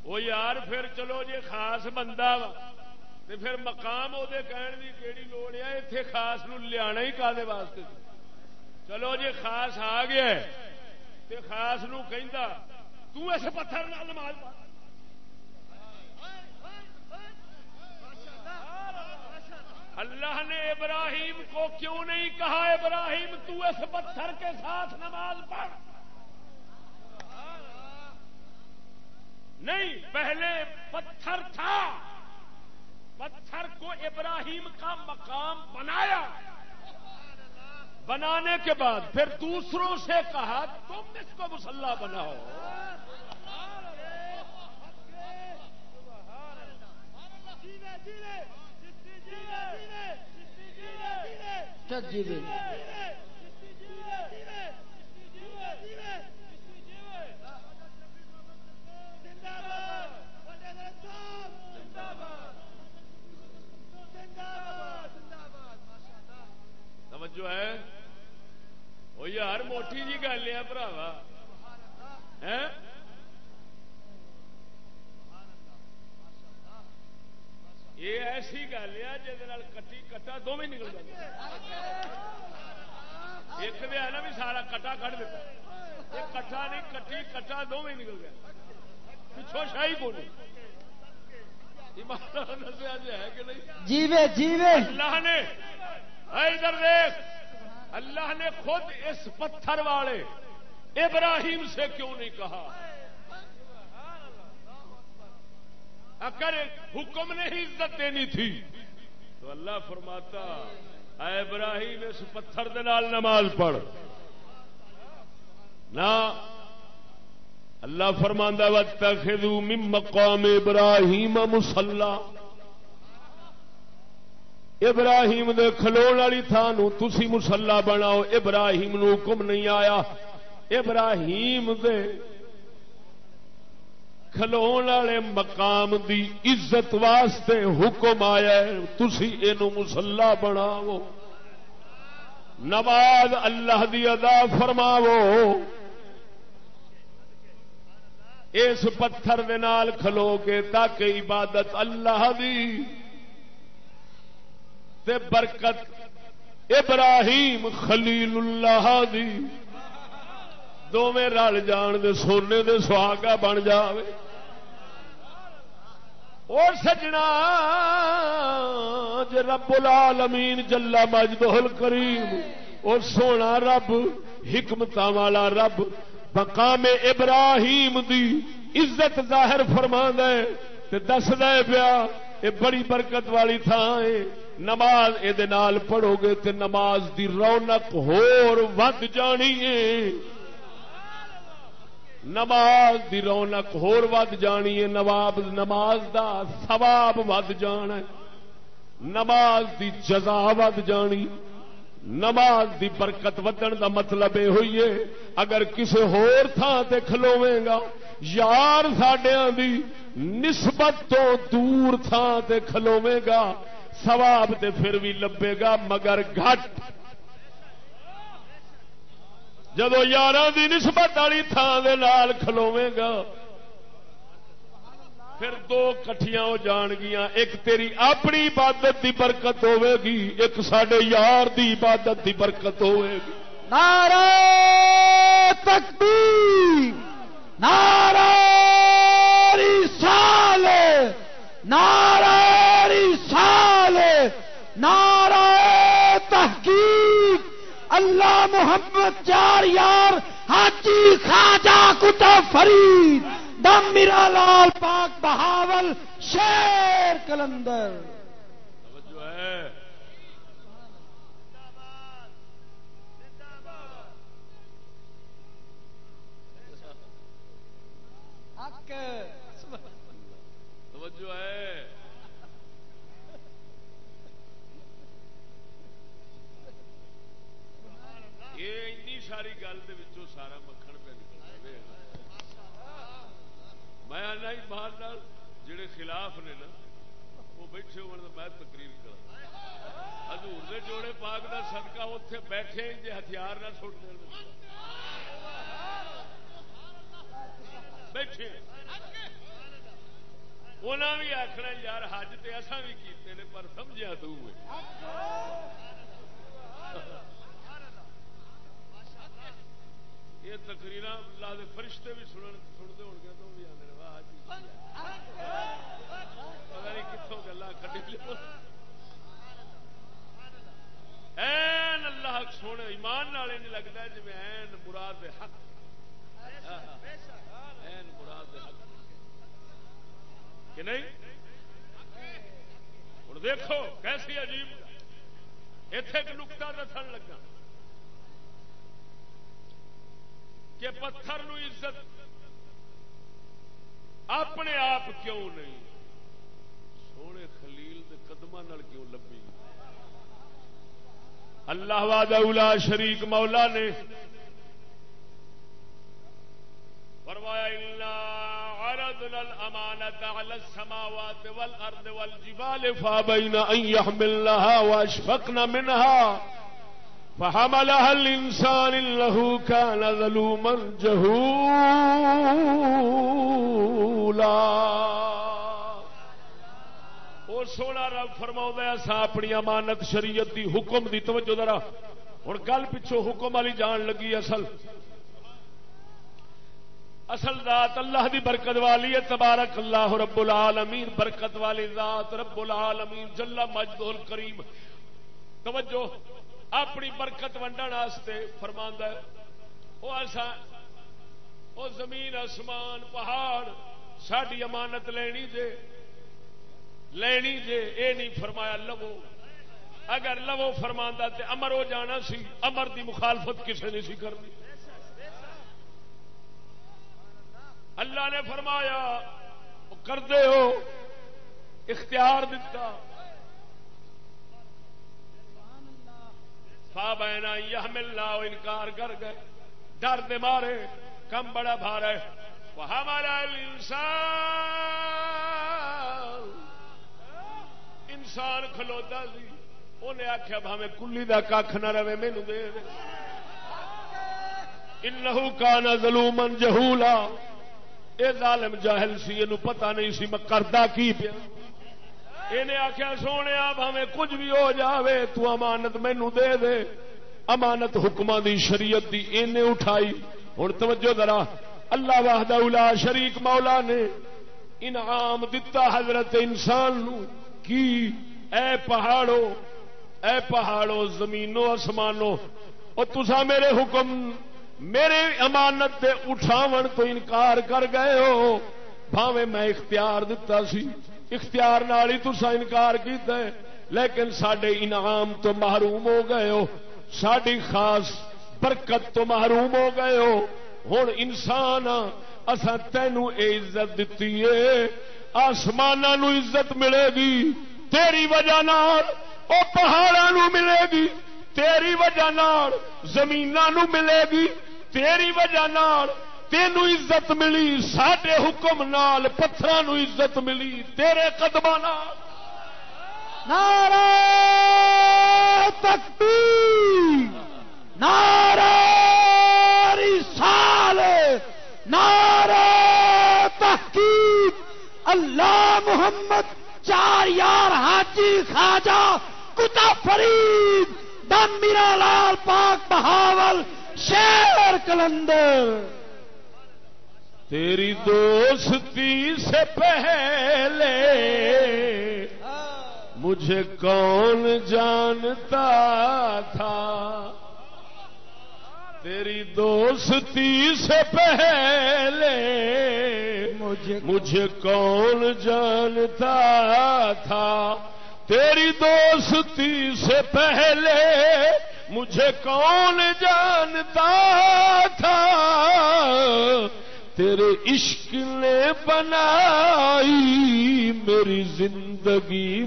وہ یار پھر چلو جی خاص بندہ وا، تے پھر مقام وہ کہن کی کہڑی لوڑ ہے اتنے خاص نو لیا ہی کا واسطے؟ چلو جی خاص آ گیا تے خاص نو کہندا، تو اس پتھر نال نماز پڑھ. اللہ نے ابراہیم کو کیوں نہیں کہا، ابراہیم تو اس پتھر کے ساتھ نماز پڑھ؟ نہیں پہلے پتھر تھا پتھر کو ابراہیم کا مقام بنایا بنانے کے بعد پھر دوسروں سے کہا تم اس کو مسلح بناؤ جی توجہ ہے وہ یار موٹی جی گل ہے براوا یہ ایسی گل ہے جہد کٹی کٹا دونوں نکل جائے ایک دے ہے نا بھی سارا کٹا کٹ دیتا۔ کٹا نہیں کٹی کٹا دونوں نکل گیا۔ پچھو شاہی بولی ایمان دسیا جی ہے کہ نہیں؟ جیوے جیوے۔ اللہ نے۔ ادھر دیکھ اللہ نے خود اس پتھر والے ابراہیم سے کیوں نہیں کہا؟ اگر حکم نے ہی عزت دینی تھی، تو اللہ فرماتا، اے ابراہیم، اس پتھر دے نال نماز پڑھ۔ نہ، اللہ فرماندہ واتخذوا من مقام ابراہیم مسلا ابراہیم دے کھلو والی تھانو تسی مسلا بناؤ۔ ابراہیم نو حکم نہیں آیا۔ ابراہیم دے کھلو والے مقام دی عزت واسطے حکم آیا تسی اینو مسلا بناو نماز اللہ دی ادا فرماو اس پتھر دے نال کھلو کے تاکہ عبادت اللہ دی۔ تے برکت، ابراہیم خلیل اللہ دی۔ دونیں رل جان دے، سونے دے سہاگا بن جاوے۔ اور سجنا، جے رب العالمین جلا مجدہ الکریم اور سونا رب حکمت والا رب، مقام ابراہیم دی عزت ظاہر فرما دے دس دے پیا یہ بڑی برکت والی تھان ہے۔ نماز یہ پڑھو گے تے نماز دی رونق ہور ود جانی ہے۔ نماز دی رونق ہور ود جانی ہے، نواب، نماز دا ثواب ود جان ہے۔ نماز دی جزا ود جانی، نماز دی برکت ودن دا مطلب یہ ہوئی ہے۔ اگر کسی ہور تھان تے کھلوے گا، یار ساڈیا دی نسبت تو دور تھان تے کھلوے گا۔ سواب تے پھر بھی لبے گا، مگر گھٹ۔ جدو یار دی نسبت والی تھان دے نال کھلوے گا، پھر دو کٹیاں ہو جان گیا ایک تیری اپنی عبادت دی برکت ہوے گی، ایک سڈے یار دی عبادت دی برکت ہوے گی۔ نعرہ تکبیر، نعرہ رسال نعرہ رسال نعرہ تحقیق اللہ محمد چار یار حاجی خواجہ کتب فرید دم میرا لال پاک بہاول شیر کلندر۔ ہے۔ یہ ساری گل سارا مکھن پہ نکل میں آنا جڑے خلاف نے نا، وہ بیٹھے ہو میں تقریر کر حضور نے جوڑے پاک کا صدقہ اتے بیٹھے جی ہتھیار نہ سٹ دیں بیٹھے۔ انہیں بھی آخنا یار حج تو اصا بھی کیتے ہیں پر سمجھا تو یہ تقریر اللہ دے فرشتے بھی سنتے ہو گے تو بھی آدھے پتا نہیں کتوں گلا کٹی این اللہ سونے، ایمان نال نہیں لگتا جی میں این مراد حق۔ ہاں، ہاں، ہاں۔ این مراد حق۔ کہ نہیں؟ ہوں دیکھو کیسی عجیب اتے ایک نکتا دسن لگا کہ پتھر نو عزت اپنے آپ کیوں نہیں؟ سونے خلیل دے قدم کیوں لبی اللہ واد شریک مولا نے فرمایا اللہ عرضنا الامانة على السماوات والارض والجبال فابين ان يحملنها واشفقن منها فحملها الانسان انه كان ظلوما جهولا. اور سونا رب فرما سا اپنی امانت شریعت دی حکم دی توجہ ذرا۔ ہوں گل پچھو حکم والی جان لگی اصل۔ اصل ذات اللہ دی برکت والی ہے، تبارک اللہ رب العالمین، برکت والی ذات رب العالمین، جل مجد الکریم۔ توجہ، اپنی برکت ونڈن واسطے فرما وہ ایسا وہ زمین، آسمان، پہاڑ ساری امانت لینی جے لینی جے، اے نہیں فرمایا لو اگر لو فرما تے امر ہو جانا سی، امر دی مخالفت کسے نہیں سی کرنی۔ اللہ نے فرمایا کرتے ہو، اختیار دتا۔ بہنا یہ ملنا انکار کر گئے، ڈر دے مارے، کم بڑا بھار ہے۔ وہ ہمارا انسان انسان کھلوتا سی۔ انہیں آخیا بھاوے کلی کا کھ نہ رہے مینو دے انہو کانا ظلومن جہولا۔ اے ظالم جاہل سی یہ پتہ نہیں سی میں کردا کی پیا۔ انہیں آخیا سونے بھاوے کچھ بھی ہو جاوے، تو امانت مینو دے دے۔ امانت حکم دی، شریعت دی، اینے اٹھائی۔ ہوں توجہ ذرا، اللہ واہدہ الا شریک مولا نے انعام دتا حضرت انسان نو کی؟ اے پہاڑو اے پہاڑو زمینوں آسمانوں اور تسا میرے حکم میرے امانت دے اٹھاون تو انکار کر گئے ہو۔ بھاوے میں اختیار دتا سی۔ اختیار نال ہی تسا انکار کیتا ہے۔ لیکن سڈے انعام تو محروم ہو گئے ہو۔ ساری خاص برکت تو محروم ہو گئے ہو۔ ہوں انسان اصا تینو اے عزت دیتی ہے۔ آسمان عزت ملے گی۔ تیری وجہ وہ پہاڑوں ملے گی۔ تیری وجہ زمین ملے گی۔ تیری وجہ تین عزت ملی سڈے حکم نال پتھر عزت ملی، تیرے قدم نعرہ تکبیر، نعرہ رسال نعرہ تحقیق۔ اللہ محمد چار یار حاجی خواجہ کتا فرید دم میرا لال پاک بہاول شیر کلندر۔ تیری دوستی سے پہلے مجھے کون جانتا تھا؟ تیری دوستی سے پہلے مجھے مجھے کون جانتا تھا؟ تیری دوستی سے پہلے مجھے کون جانتا تھا؟ تیرے عشق نے بنائی میری زندگی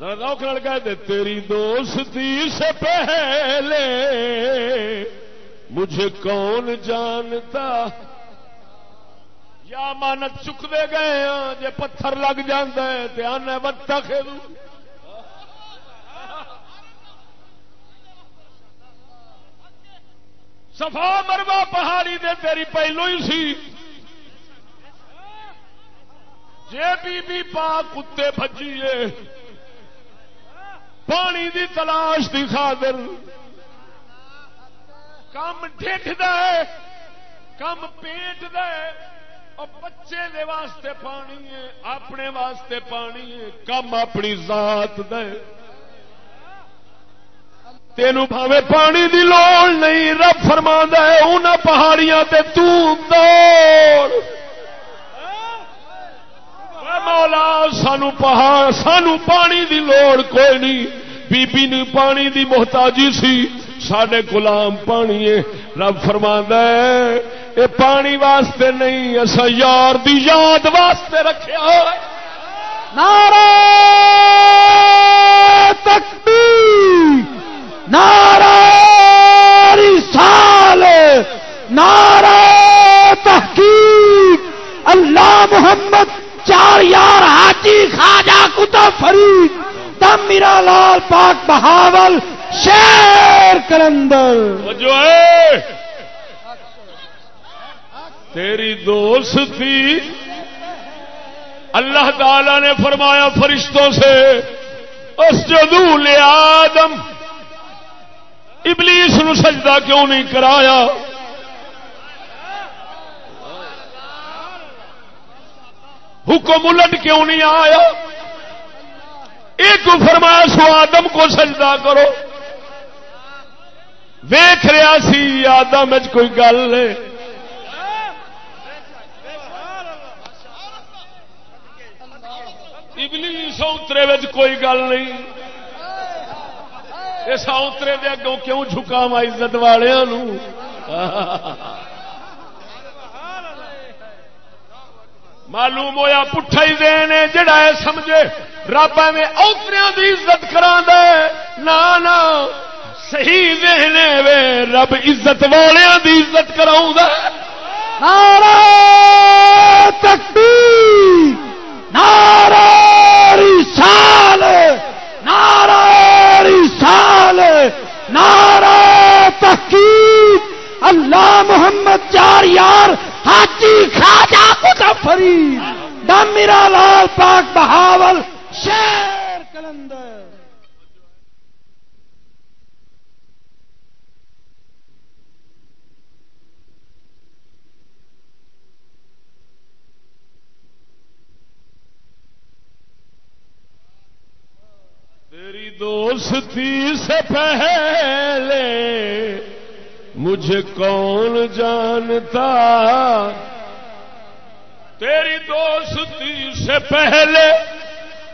فسا کہتے تیری دوستی سے پہلے مجھے کون جانتا؟ یا مانت چکتے گئے ہاں جے پتھر لگ جانا بتا کھیلو سفا مروا پہاڑی دے تیری پہلو ہی سی۔ جے بی بی پا کتے بجیے پانی دی تلاش دی خاطر۔ کم ٹھٹ کم پیٹ دے اور بچے دے واسطے پانی ہے، اپنے واسطے پانی ہے۔ کم اپنی ذات دے۔ تین بھاوے پانی دی لوڑ نہیں، رب فرما ہے ان پہاڑیاں تے تو دوڑ مولا، سانو پہاڑ، سانو پانی دی لوڑ کوئی نہیں۔ بی بی نے پانی دی محتاجی سی۔ سڈے گلام پانی ہے۔ رب فرما اے پانی واسطے نہیں اصا یار دی یاد واسطے رکھا نعرہ تکبیر، نعرہ رسال نعرہ تحقیق۔ اللہ محمد چار یار حاجی خواجہ کتا فرید دم میرا لال پاک بہاول، شیر کرندر جو ہے تیری دوستی اللہ تعالی نے فرمایا فرشتوں سے اس جدو لے آدم نو سجدہ کیوں نہیں کرایا؟ حکم الٹ کیوں نہیں آیا؟ ایک فرمایا سو آدم کو سجدہ کرو۔ ویخ رہا سی آدم کوئی گل نہیں ابلی سوترے کوئی گل نہیں۔ اس سوترے دے اگوں کیوں جھکاوا عزت والوں معلوم ہوا پٹھا ہی دین جڑا ہے سمجھے۔ رب میں اوتریا کی عزت کرا دے نہ صحیح ذہن وے۔ رب عزت والوں کی عزت کراؤں نارا تکبیر نارا رسال نارا رسال نارا تحقیق۔ اللہ محمد چار یار حاجی خواجہ کتب فرید۔ دم لال پاک بہاول۔ شیر کلندر۔ تیری دوستی سے پہلے مجھے کون جانتا؟ تیری دوستی سے پہلے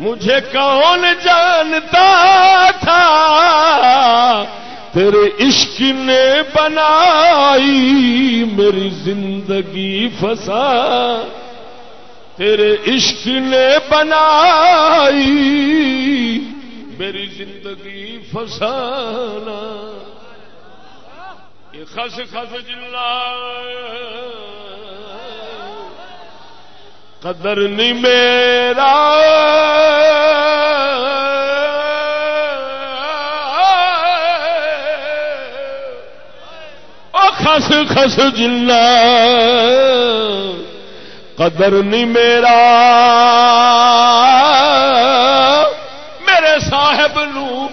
مجھے کون جانتا تھا؟ تیرے عشق نے بنائی میری زندگی فسا۔ تیرے عشق نے بنائی میری زندگی فسانا۔ خس خس جلا قدر نہیں میرا۔ خس خس جلا قدر نہیں میرا میرے صاحب نو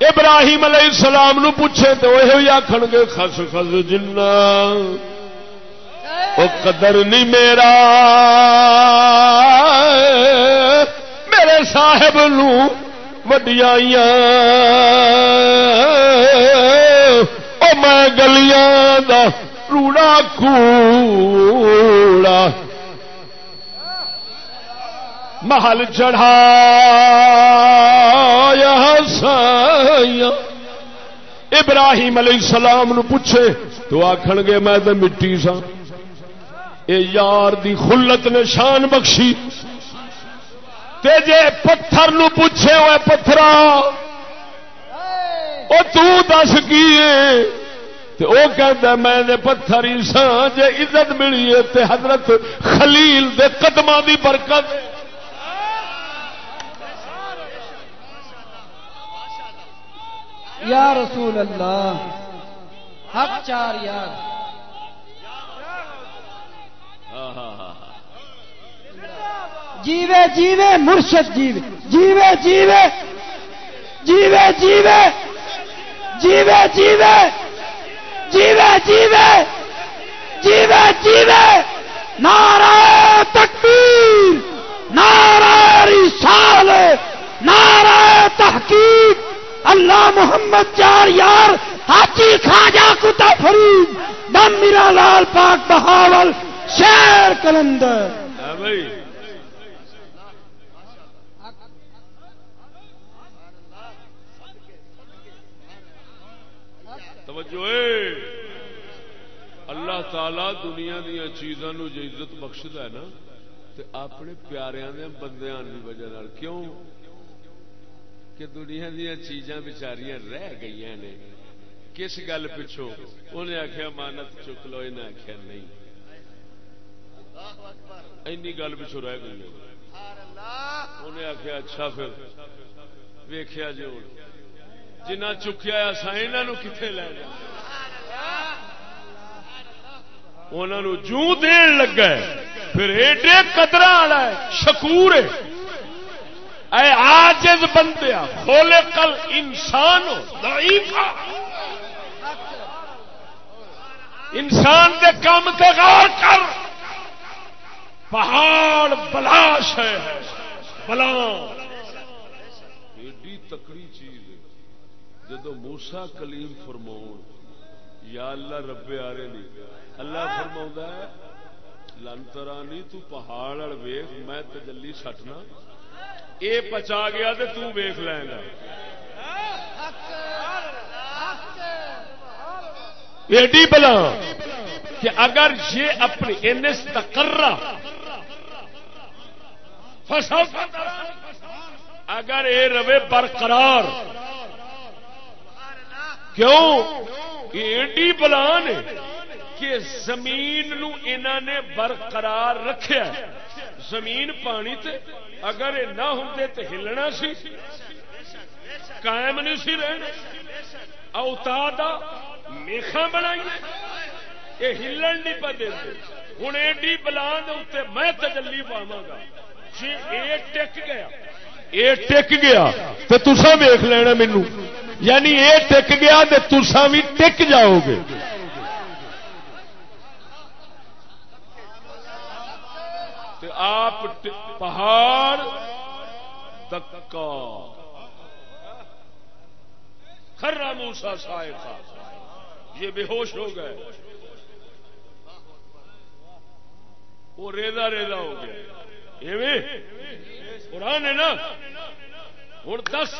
ابراہیم علیہ السلام نو پوچھے تو یہ آخ گے، خس خس جنا وہ قدر نہیں میرا۔ میرے صاحب نو وڈیا میں گلیاں دا روڑا کوڑا۔ محل چڑھا ابراہیم علیہ السلام نو پوچھے، تو آخن گے میں تو مٹی سا۔ اے یار دی خلت نے شان بخشی۔ تے جے پتھر نو پوچھے ہوئے پتھرا وہ تس کی وہ کہتا میں نے پتھر ہی سا جے عزت ملی ہے تے حضرت خلیل دے قدمہ دی برکت۔ یا رسول اللہ، حق چار یار جیوے جیوے، مرشد جیوے۔ جیوے جیوے جیوے جیوے جیوے جیوے جیوے جیوے جیوے جیوے۔ نعرہ تکبیر، نعرہ رسال نعرہ تحقیق۔ اللہ محمد چار یار ہاتھی خواجہ کتا فرید، دم میرا لال پاک بہاول، شیر کلندر۔ توجہ اللہ تعالی دنیا دیا چیزوں جو عزت بخشد ہے نا تو اپنے پیاروں دیا بندیاں کی وجہ کیوں کہ دنیا دیا چیزاں بچاریاں رہ گئی نے۔ کس گل پچھو؟ انہیں آخیا مانت چک لو، انہیں آخیا نہیں۔ اینی گل پچھو رہ گئی انہیں آخیا اچھا پھر۔ ویخیا جی ہوں۔ جنا چکیا اصا یہ کتنے لے جا انہوں جو دین لگا پھر ایڈے قدر والا شکور ہے۔ اے آجز بندیا کھولے کل انسان انسان دے کام تے غور کر۔ پہاڑ بلاش ہے، بلا۔ ایڈی تکڑی چیز ہے۔ جدو موسا کلیم فرما یا اللہ ربے آ رہے نہیں اللہ فرما ہے لنترانی تو پہاڑ ویخ میں تجلی سٹنا۔ اے پچا گیا تو تیخ لے گا ایڈی بلا کہ اگر یہ اپنی انس تقرر اگر یہ روے برقرار، کیوں؟ ایڈی بلا نے کہ زمین نو انہوں نے برقرار رکھا زمین پانی تے اگر یہ نہ ہوں تو ہلنا سی، قائم نہیں سی رہنا۔ اوتا میخا بنائی یہ ہلن نہیں پہ دے ہوں ایڈی بلان اتنے میں تجلی پاوا گا جی یہ ٹک گیا۔ یہ ٹک گیا تو تسا ویخ لینا مینو یعنی یہ ٹک گیا تو تسا بھی ٹک جاؤ گے۔ آپ پہاڑ دکا۔ خرا موسا سائے تھا یہ بے ہوش ہو گئے۔ وہ ریزا ریزا ہو گیا قرآن ہے نا؟ ہوں دس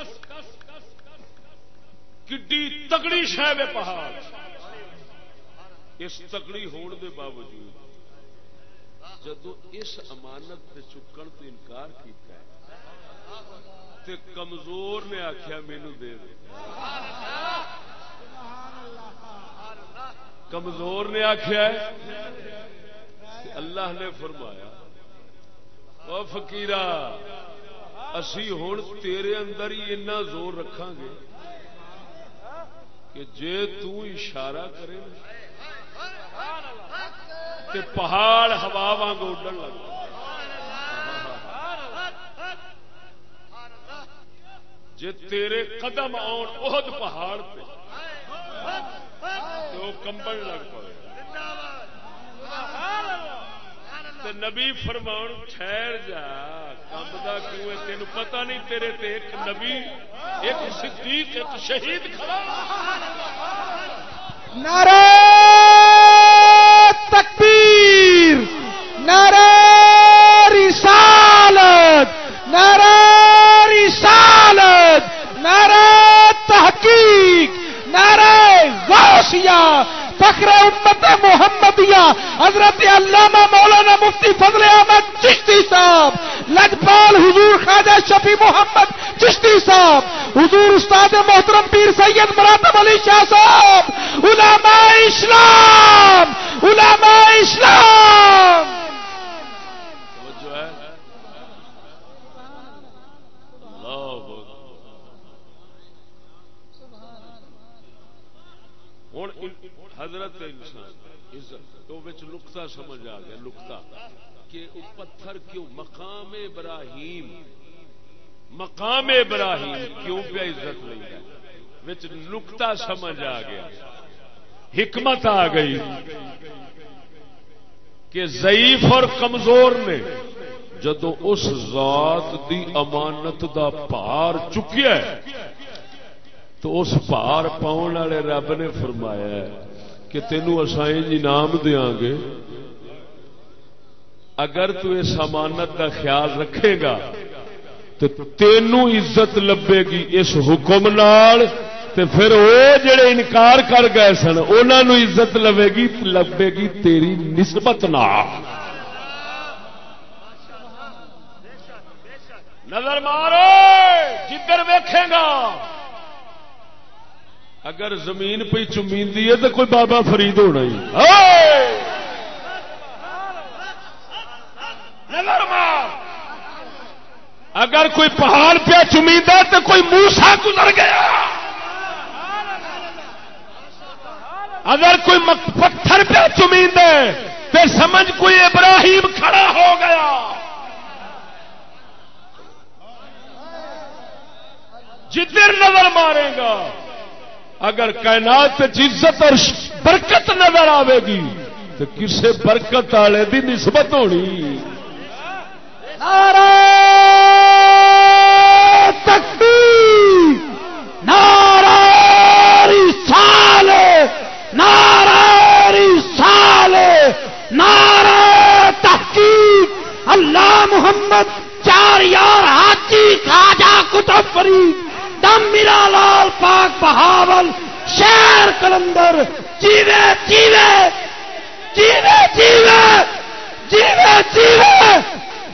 کڈی تکڑی شہ پہاڑ۔ اس تکڑی ہون دے باوجود جدو اس امانت سے چکن تو انکار کیتا ہے، تے کمزور نے آخیا مینو دے دے۔ کمزور نے آخیا اللہ نے فرمایا وہ فکیرا اسی ہوں تیرے اندر ہی اتنا زور رکھا گے کہ جے تو اشارہ کرے تے پہاڑ ہوا واگ اڈن لگ جے تیرے قدم آن اہد پہاڑ پہ، تو کمبن لگ پڑے نبی فرمان ٹھہر جا کمبا کیوں ہے؟ تین پتا نہیں تیرے تے ایک نبی، ایک صدیق، ایک شہید کھڑا۔ نعرہ! تکبیر نعرہ رسالت نعرہ رسالت نعرہ تحقیق نعرہ غوثیہ فخر امت محمدیہ، حضرت علامہ مولانا مفتی فضل احمد چشتی صاحب، لجپال حضور خواجہ شفی محمد چشتی صاحب، حضور استاد محترم پیر سید مراتب علی شاہ صاحب، علماء اسلام علماء اسلام۔ ہوں حضرت انسان، عزت، تو لکتا سمجھ آ گیا لکتا کہ پتھر کیوں، مقام ابراہیم مقام ابراہیم کیوں پہ عزت نہیں نکتا سمجھ آ گیا، حکمت آ گئی کہ ضعیف اور کمزور نے جدو اس ذات دی امانت دا پار چکیا تو اس پار پاؤن والے رب نے فرمایا ہے کہ تینوں اسائیں انعام دیا گے۔ اگر تو اس امانت کا خیال رکھے گا تو تینوں عزت لبے گی اس حکم نال تے پھر وہ جڑے انکار کر گئے سن انہوں عزت لبے گی لبے گی تیری نسبت نہ نظر مارو، جدھر ویکھے گا۔ اگر زمین پہ چمیندی ہے تو کوئی بابا فرید ہونا ہی۔ اگر کوئی پہاڑ پہ چمیندا تو کوئی موسا گزر گیا۔ اگر کوئی پتھر پہ چمید تو سمجھ کوئی ابراہیم کھڑا ہو گیا۔ جدھر نظر مارے گا۔ اگر کائنات عزت اور برکت نظر آئے گی تو کسے برکت والے کی نسبت ہونی۔ نعرہ تکبیر، نعرہ رسال تحقیق۔ اللہ محمد چار یار ہاتھی، خواجہ کتب فرید۔ دم میرا لال پاک بہاول شیر کلندر، جیوے جیوے جیوے جیوے جیوے جیوے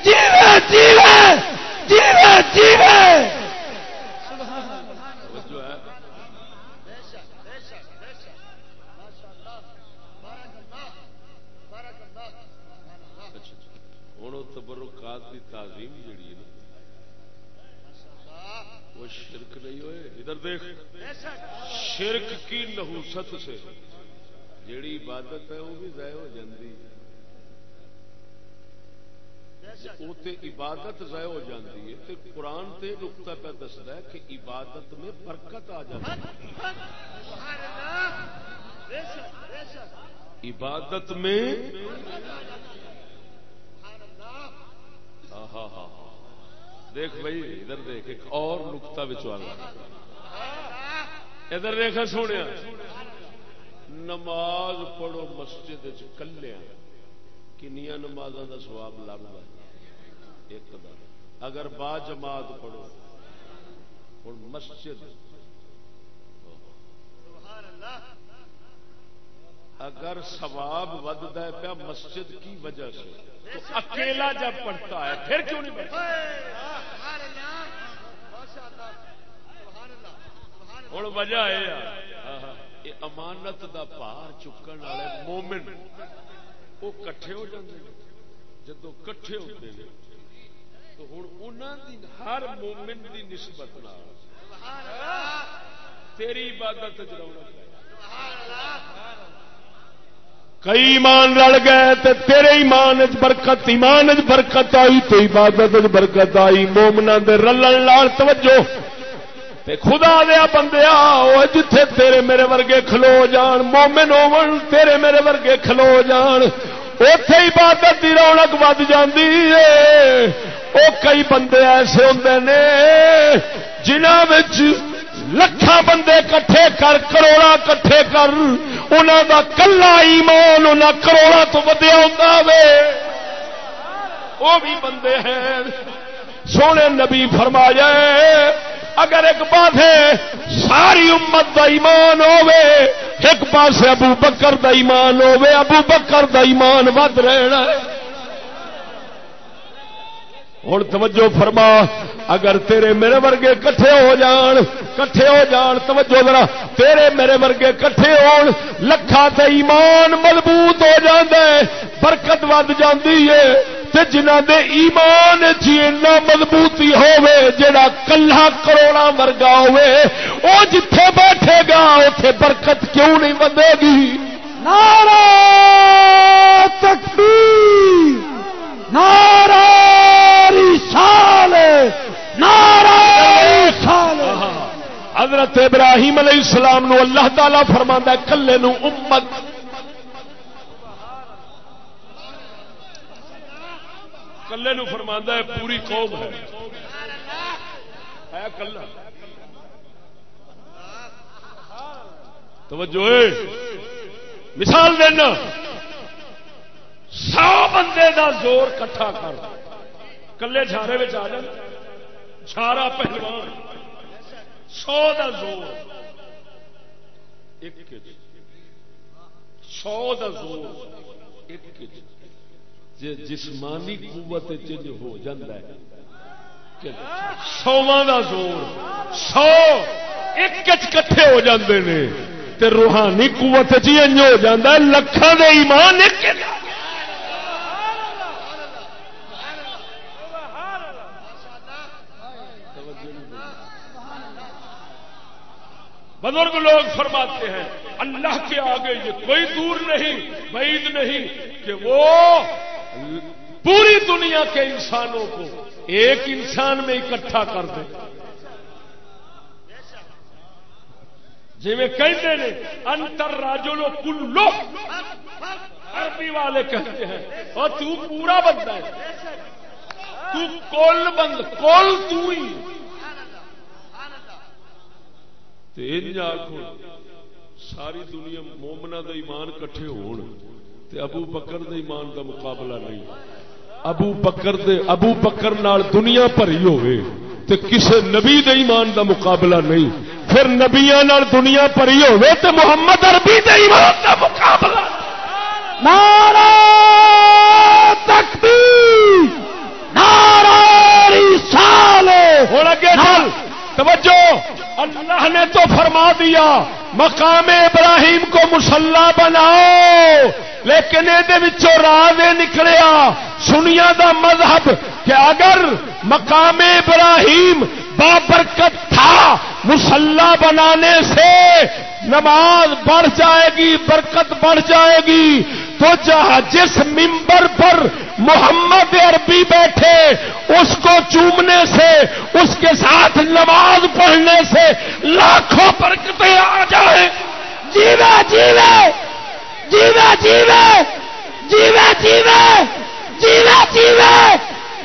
جیوے جیوے جیوے جیوے ہوں تبرکات کی تعظیم جڑی ہے وہ شرک نہیں ہوئے ادھر دیکھ، شرک کی نحوست سے۔ جیڑی عبادت ہے، وہ بھی ضائع ہو جاتی وہ عبادت ضائع ہو جاتی ہے۔ تو قرآن تے نقطہ پہ دستا ہے کہ عبادت میں برکت آ جاتی عبادت میں ہاں ہاں ہاں دیکھ بھائی، ادھر دیکھ، ایک اور نقتا بچوانا ادھر دیکھا سونے نماز پڑھو مسجد کلیا کنیا نماز کا سواب لگتا ایک دم اگر با جماعت پڑھو ہوں مسجد۔ اگر ثواب ودتا ہے پیا، مسجد کی وجہ سے؟ تو اکیلا جب پڑھتا ہے، پھر کیوں نہیں پڑھتا؟ ہوں وجہ یہ امانت دا پار چکن والے مومن وہ کٹھے ہو جاتے ہیں جدو کٹھے ہوتے ہیں تو ہوں انہوں دی ہر مومن دی نسبت تیری عبادت کئی ایمان رل گئے تے تیرے ایمان چ برکت ایمان چ برکت آئی تو عبادت چ برکت آئی مومنا دے رلن لال توجہ تے خدا دیا بندیا وہ جتھے تیرے میرے ورگے کھلو جان، مومن ہون، تیرے میرے ورگے کھلو جان۔ اتے عبادت کی رونق ود جاتی ہے وہ کئی بندے ایسے ہوں نے جنہوں لکھان بندے کٹھے کر کروڑا کٹھے کر۔ انہوں دا کلا ایمان انہیں کروڑا تو ودیا ہوں وہ بھی بندے ہیں۔ سونے نبی فرما جائے اگر ایک بات ہے، ساری امت دا ایمان ہوے ایک پاس ابو بکر دا ایمان ہوے ابو بکر دا ایمان ود رہنا ہے۔ ہوں توجہ فرما، اگر تیرے میرے ورگے کٹھے ہو جان، کٹھے ہو جان، توجہ ذرا، تیرے میرے ورگے کٹھے ہون لکھا تے ایمان مضبوط ہو جاندے، برکت ود جاندی ہے۔ تے جنہ دے ایمان چی اتنا مضبوطی ہوے جڑا کلہ کروڑا ورگا ہوے او جتھے بیٹھے گا اوتھے برکت کیوں نہیں ودے گی؟ نعرہ تکبیر نعرہ رسال نعرہ رسال حضرت ابراہیم علیہ السلام نو اللہ تعالی فرماندا ہے کلے نو امت کلے نو فرماندا ہے، پوری قوم ہے۔ ہے کلا توجہ مثال دینا سو بندے دا زور کٹھا کر۔ کلے چھارے میں آ جائے چھارا پہلوان۔ سو دا زور۔ ایک جی۔ سو دا زور۔ ایک جی۔ جی جسمانی قوت چنج ہو جاتا ہے۔ سوا دا زور۔ سو۔ ایک کٹھے ہو جاندے نے۔ تے روحانی قوت چنج ہو جاتا ہے۔ لکھان دے ایمان ایک بزرگ لوگ فرماتے ہیں، اللہ کے آگے یہ کوئی دور نہیں، بعید نہیں کہ وہ پوری دنیا کے انسانوں کو ایک انسان میں اکٹھا کر دے۔ جی کہتے ہیں انتر راجو لو کلو۔ عربی والے کہتے ہیں، اور تو پورا بندہ ہے۔ تو کل بند کل تو ہی۔ آخو ساری دنیا مومنا دا ایمان کٹھے ہون۔ تے ابو بکر دے ایمان دا مقابلہ نہیں۔ ابو بکر دے ابو بکر نال دنیا بھری ہوئے تے کسے نبی دے ایمان دا مقابلہ نہیں۔ پھر نبیا نال دنیا بھری ہوئے تے محمد عربی دے ایمان دا مقابلہ۔ نعرہ تکبیر نعرہ رسالہ ہوں اگے چل۔ توجہ! اللہ نے تو فرما دیا، مقام ابراہیم کو مسلح بناؤ، لیکن یہ راز نکلیا۔ سنیا دا مذہب کہ اگر مقام ابراہیم بابرکت تھا، مسلح بنانے سے نماز بڑھ جائے گی، برکت بڑھ جائے گی، تو جہاں جس ممبر پر محمد عربی بیٹھے، اس کو چومنے سے، اس کے ساتھ نماز پڑھنے سے لاکھوں برکتیں آ جائیں۔ جیوے جیوے جیوے جیوے جیوے جیوے جیوے جیوے۔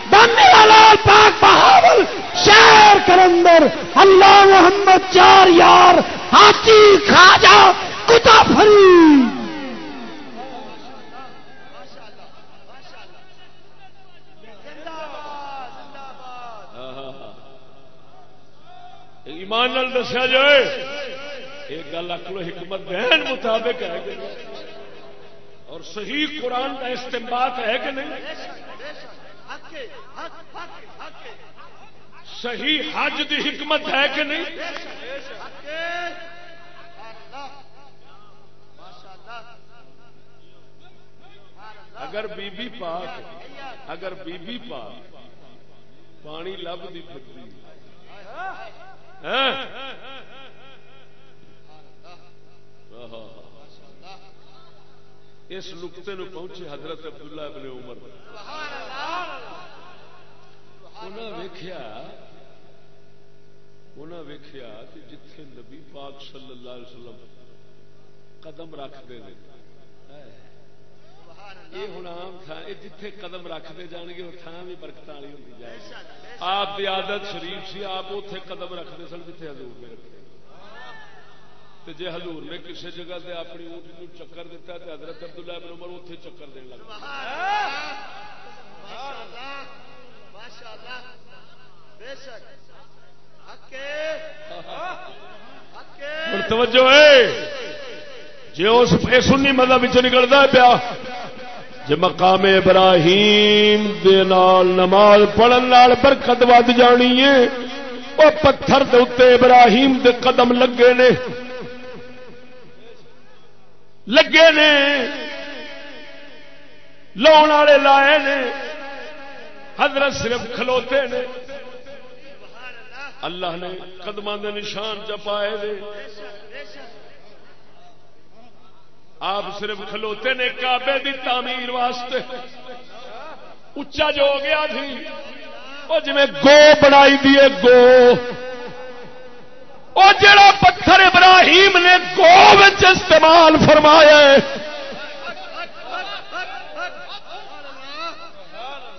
بننے والا پاک بہاول شہر کرندر اللہ محمد چار یار ہاتھی خواجہ کتا فری ایمان نال دسیا جائے ایک گل اکلو حکمت بہن مطابق ہے کہ اور صحیح قرآن کا استعمال ہے کہ نہیں؟ صحیح حج کی حکمت ہے کہ نہیں؟ اگر بی بی پاک، اگر بی بی پاک، پانی لب دی پھرتی ہاں؟ اس نقطے نو پہنچے حضرت عبداللہ ابن عمر۔ ویخیا ویخیا کہ جتھے نبی پاک صلی اللہ علیہ وسلم قدم رکھتے ہیں یہ ہوں آم تھان جتھے قدم رکھتے جان گے وہ تھان بھی برکت والی ہوتی جائے آپ کی عادت شریف سی آپ اتے قدم رکھتے سن جیتے ہزور نے رکھے جی ہزور نے کسی جگہ سے اپنی اونٹ چکر دتا تو حضرت عبداللہ بن عمر اتے چکر دین لگ توجہ جی سنی مذہب نکلتا پیا جی مقام ابراہیم دے نال نماز پڑھن نال برکت ود جانی ہے۔ وہ پتھر دے اتنے ابراہیم دے قدم لگے نے۔ لگے نے۔ لاؤن والے لائے نے۔ حضرت صرف کھلوتے نے۔ اللہ نے قدم دے نشان چپائے آپ صرف کھلوتے نے کعبے دی تعمیر واسطے۔ اچا جو ہو گیا تھی، وہ جی گو بنائی دیے گو۔ وہ جڑا پتھر ابراہیم نے گو استعمال فرمایا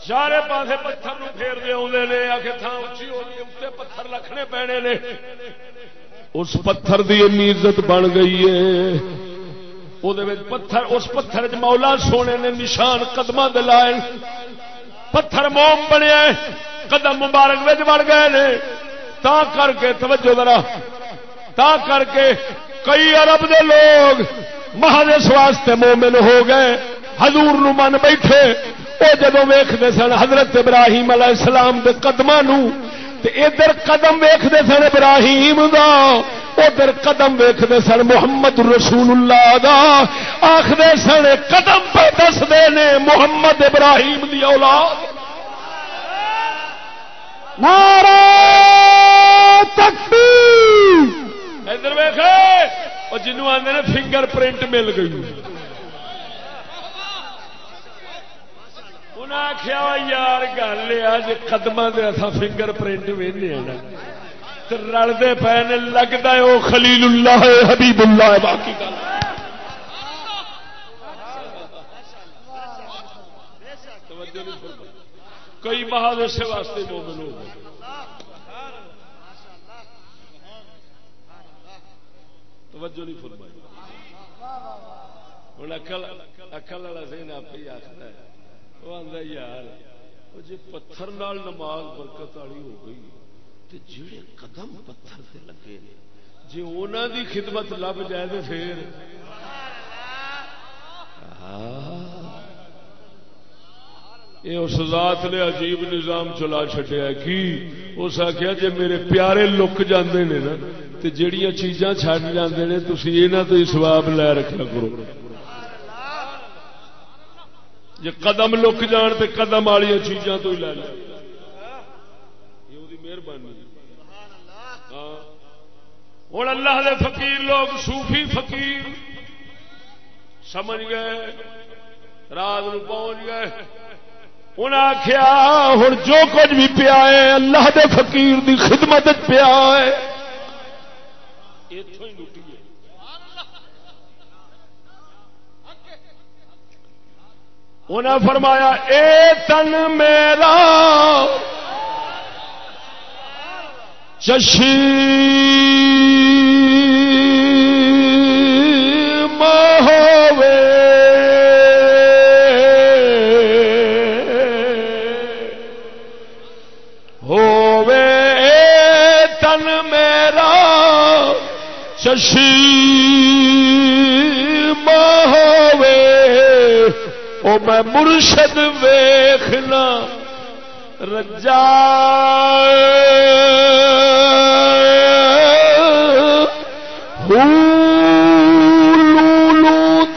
چارے پاسے پتھر پھیر دے آدھے نے آ کے تھان اچھی ہو اتنے پتھر رکھنے پینے نے۔ اس پتھر دی عزت بن گئی ہے۔ پتھر، اس پتھر مولا سونے نے نشان قدم دلائے پتھر موم بنیا قدم مبارک بچ بڑ گئے نے۔ تا کر کے، توجہ ذرا۔ تا کر کے کئی ارب دے لوگ مہادس واسطے مومن ہو گئے۔ حضور نو من بیٹھے۔ وہ جدو ویختے سن حضرت ابراہیم علیہ السلام کے قدم ادھر قدم ویختے سن ابراہیم دا۔ ادھر قدم ویختے سن محمد رسول اللہ دا آخر سن قدم پہ دستے نے محمد ابراہیم دی اولاد۔ تکبیر۔ ادھر ویخ آدھے فنگر پرنٹ مل گئی۔ انہیں آخیا یار گل ہے قدم فنگر پرنٹ وہنے رلتے پے نے لگتا ہے وہ خلیل اللہ ہے، حبیب اللہ ہے، باقی گل کئی بہاد اسے واسطے مومن ہو گئے۔ توجہ نہیں فرمائی۔ ہوں اکل اکل والا سین آپ ہی آخر ہے۔ وہ آتا یار جی پتھر نال نماز برکت والی ہو گئی۔ جڑے قدم پتھر سے لگے جی انہوں دی خدمت لب جائے تو پھر۔ یہ اس ذات نے عجیب نظام چلا چڈیا کی؟ اس آخیا جی میرے پیارے لک جاندے نے نا تو جہیا چیزاں چڈ جاندے نے تھی یہاں تو سواب لے رکھا کرو۔ جی قدم لک جان تو قدم والی چیزاں تو ہی لے لیا مہربانی ہاں ہوں اللہ دے فقیر لوگ صوفی فقیر سمجھ گئے، رات نو پہنچ گئے۔ انہیں آخیا ہوں جو کچھ بھی پیا ہے، اللہ دے فقیر دی خدمت پیا ہے۔ اتوں ہی لٹی انہیں فرمایا، اے تن میرا چشی ہوے ہوے تن میرا چشی ہوے او میں مرشد ویخنا رجا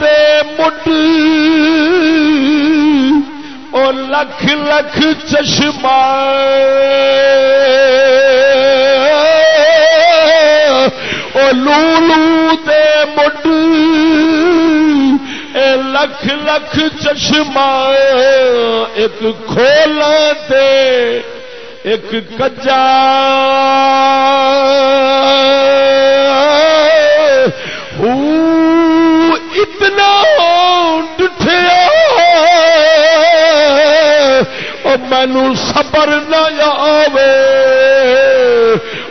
دے مٹ او لکھ لکھ چشمہ۔ او لولو دے مٹ اے لکھ لکھ چشمہ ایک کھولا دے، ایک کجا اتنا ڈٹھیا مینو صبر نہ آوے۔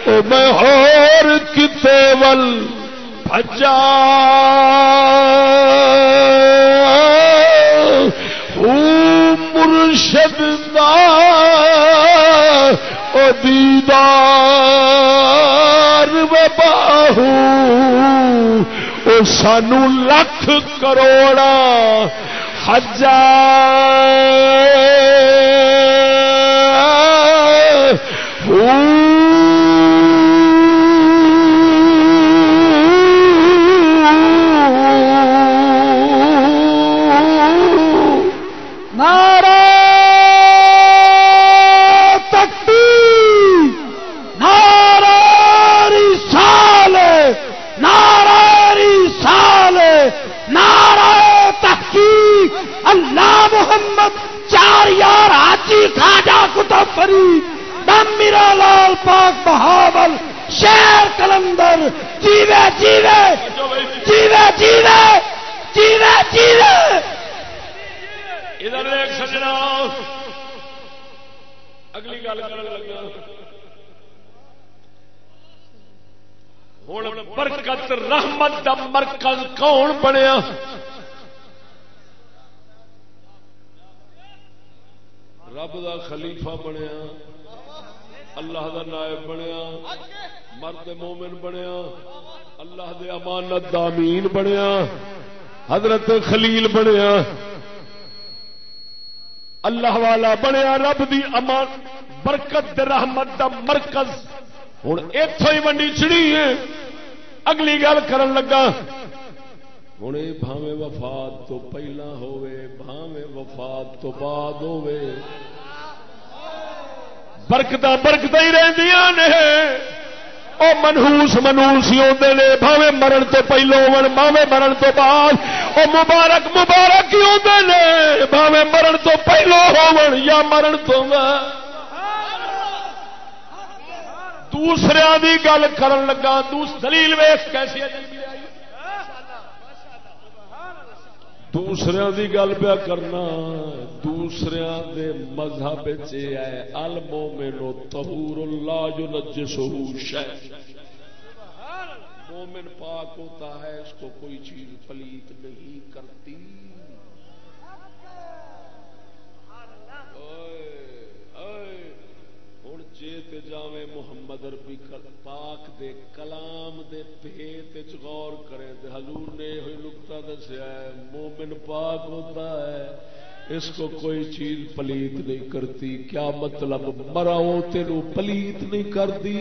او میں اور کتے ول بجا مرشد دا او دیدار و باہو او سانو لکھ کروڑا نعرہ محمد، چار یار حاجی خواجہ کتب فرید، دم میرا لال پاک بہاول شیر کلندر، جیوے جیوے جیوے جیوے جیوے جیوے۔ ادھر ایک سجنا۔ اگلی گل کر لگا۔ ہوں برکت، رحمت دا مرکز کون بنیا؟ رب دا خلیفہ بنیا، اللہ دا نائب بنیا، مرد مومن بنیا، اللہ دے امانت دامین بنیا، حضرت خلیل بنیا۔ اللہ والا بنیا، رب دی امان برکت دے رحمت دا مرکز۔ ہوں اتوں ہی منڈی چڑی ہے اگلی گل کرن لگا ہوں یہ بھاوے وفات تو پہلا ہوئے بھاوے وفات تو بعد ہوئے برکت برکت ہی رہدیاں نے او منہوس منہوس ہی ہوتے نے بھاوے مرن تو پہلو ہو بھاوے مرن تو بعد او مبارک مبارک ہی ہوتے نے بھاوے مرن تو پہلو ہو یا مرن تو بعد دوسرے کی گل کر لگا دوس دلیل ویخ کیسی ہے دوسرے دی گل پیا کرنا، دوسرے دے مذہب المو میرو تہور اللہ جو نجس مومن پاک ہوتا ہے، اس کو کوئی چیز پلیت نہیں کرتی ہوں جی جاوے محمد اربی پاک دے کلام دے پیت غور کریں تے حضور نے یہ نکتا دسیا ہے، مومن پاک ہوتا ہے، اس کو کوئی چیز پلیت نہیں کرتی۔ کیا مطلب؟ مراؤ تین پلیت نہیں کرتی۔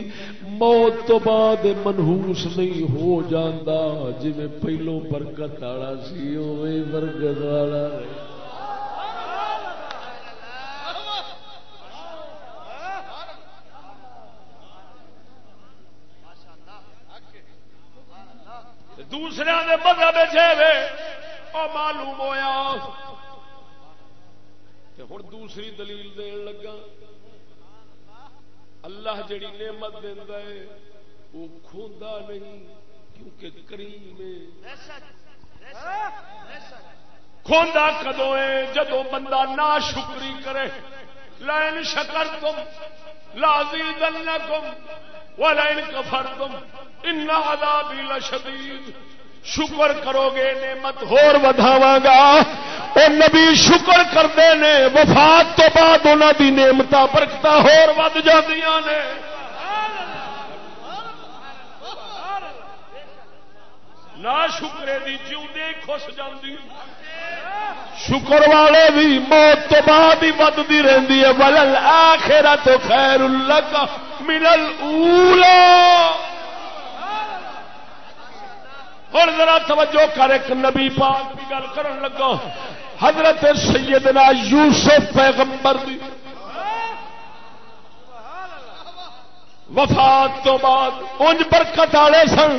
موت تو بعد منہوس نہیں ہو جانا جی پہلو برکت والا سی ہوئے برکت والا۔ دوسرے مذہب معلوم ہوا ہوں دوسری دلیل دین لگا اللہ جڑی نعمت دینا ہے، وہ کھوندا نہیں کیونکہ کریم کھوندا کدو ہے؟ جدو بندہ نہ شکری کرے لائن شکر تم لازی دن کم وہ لائن کفر تم ان عذابی لشدید۔ شکر کرو گے، نعمت ہور وداوا گا۔ اے نبی، شکر کرتے نے، وفات تو بعد انہوں دی نعمت برکت ہور ود جاندیاں نے۔ نہ شکرے دی جیوندے خوش جاندی شکر والے بھی موت تو بعد ہی ودتی رہتی ہے۔ ولل آخرت خیر اللہ ملل اولا ہوں ذرا توجہ کر، ایک نبی پاک کی گل کر لگا۔ حضرت سیدنا یوسف پیغمبر دی۔ وفات تو بعد انج برکت والے سن۔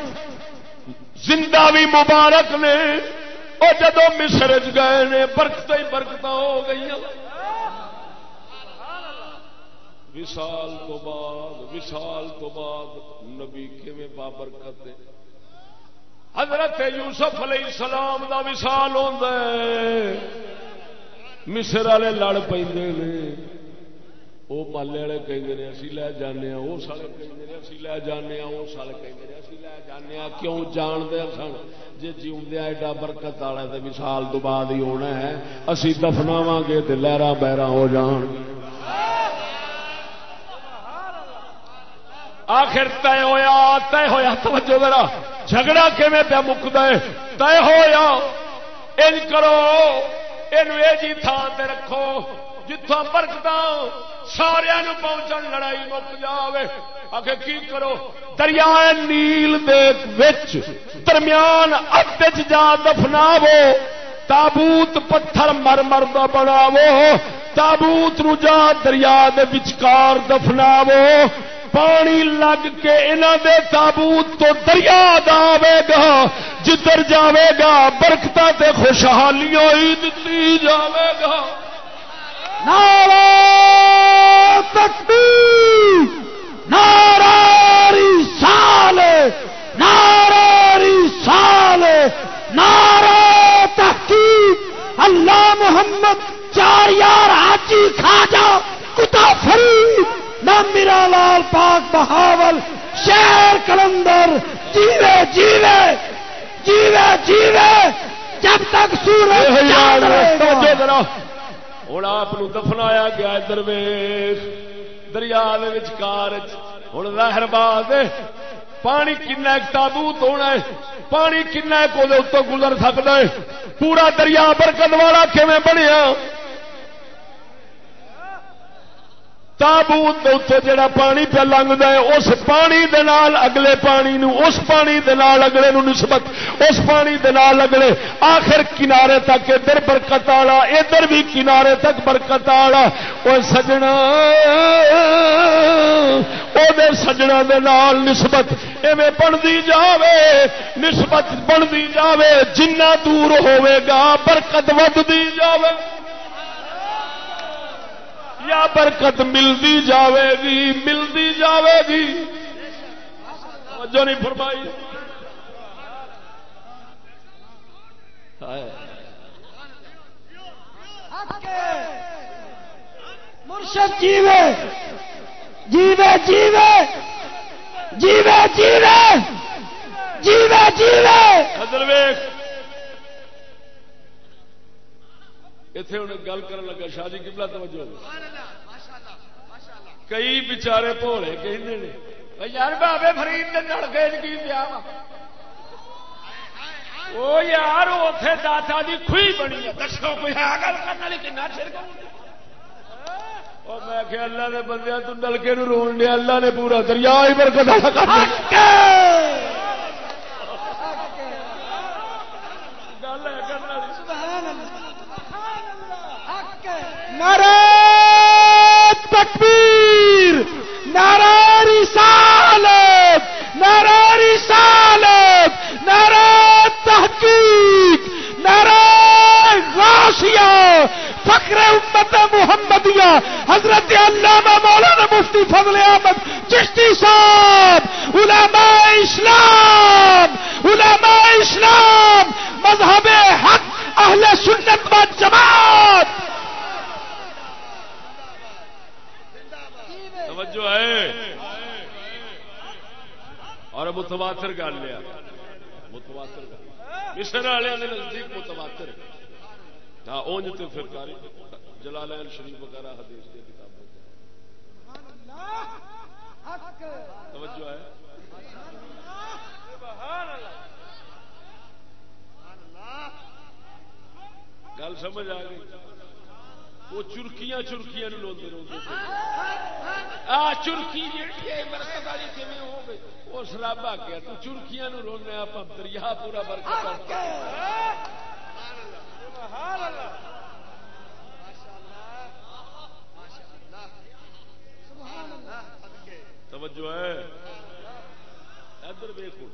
زندہ بھی مبارک نے۔ اور جدو مصر گئے نے برکت ہی برکت ہو گئی وسال تو بعد وسال تو بعد نبی کیویں بابرکت حضرت یوسف علیہ السلام دا وسال ہوتا ہے۔ مصر والے لڑ پہ وہ مالے والے کہیں اسی لے جانے اس والے کہیں اسی لے جانے اس والے کہیں اسی لے جانے کیوں جانتے سن جی جیوندیا ایڈا برکت والا تو وسال تو بعد ہی ہونا ہے اسی دفناو گے تو لہرا بہرا ہو جان آخر طے ہوا طے ہوا توجہ ذرا جھگڑا کیون پیا مکد طے ہوا ان کرو یہ جی تھان رکھو جتوں برکت سارا پہنچن لڑائی مک جائے آخر کی کرو؟ دریا نیل وچ درمیان ات جا دفناو تابوت پتھر مر مر بناو تابوت نو جا دریا دچکار دفناو پانی لگ کے انہوں دے تابوت تو دریا دے گا۔ جدھر جاوے گا برکت تے خوشحالیاں ہی دتی جاوے گا۔ نارا تکبیر نارا رسال نارا رسال نارا تحقیق۔ اللہ محمد چار یار حاجی کھاجا کتا فرید نہ میرا لال پاک بہاول شہر کلندر جیوے جیوے جیوے جیوے جب تک سورج ہوں آپ دفنایا گیا درویش۔ دریا ہوں لہر باد پانی کن تابوت ہونا ہے۔ پانی کن کو گزر سکتا ہے۔ پورا دریا برکت والا کھے بنیا؟ تابوت اتنے جڑا پانی پہ لنگتا ہے، اس پانی دے نال اگلے پانی نو، اس پانی دے نال اگلے نو نسبت، اس پانی دے نال اگلے آخر کنارے تک، ادھر برکت والا ادھر بھی کنارے تک برکت والا وہ سجنا وہ سجنا دے نال نسبت ایویں بنتی جاوے، نسبت بنتی جاوے، جنہ دور ہوے گا، برکت ودتی جاوے۔ یا برکت ملتی جاوے گی ملتی جاوے گی۔ توجہ نہیں فرمائی۔ مرشد جیوے جیوے جیوے جیوے جیوے جیوے جیوے۔ اتے ہوں گل کر لگا شاہ جی کبلا توجہ کئی بچارے بھولے کہ یار بابے فرید نے گئے کی پیا وہ یار اتے داتا کھوئی بنی ہے۔ دسو کوئی ہے گل کرنے والی کنا چر اور میں کہ اللہ نے بندے تو نلکے نو رون لیا اللہ نے پورا دریا برکت گل ہے کرنے نعرہ تکبیر، نعرہ رسالت نعرہ رسالت، نعرہ تحقیق، نعرہ غاشیہ، فخر امت محمدیہ، حضرت علامہ مولانا مفتی فضل احمد چشتی صاحب، علماء اسلام علماء اسلام، مذہب حق، اہل سنت و جماعت توجہ ہے۔ اور متواتر گل لیا۔ متواتر مصر والے نزدیک متواتر۔ ہاں اونج تو پھر کاری۔ جلالین شریف وغیرہ حدیث کی کتابیں توجہ ہے۔ گل سمجھ آ گئی۔ وہ چرکیاں چرکیاں لوگ آ چرکی آ گیا تو چرکیاں رونے آپ دریا پورا برکت توجہ ہے؟ ادھر ویکو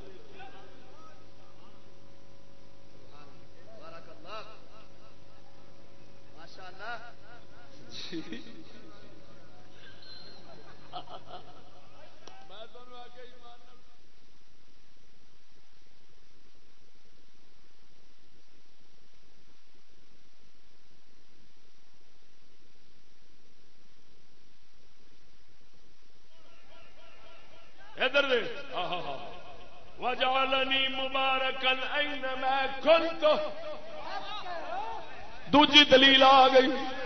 ادھر وجعلنی مبارکن این میں کنت دوجی دلیل آ گئی۔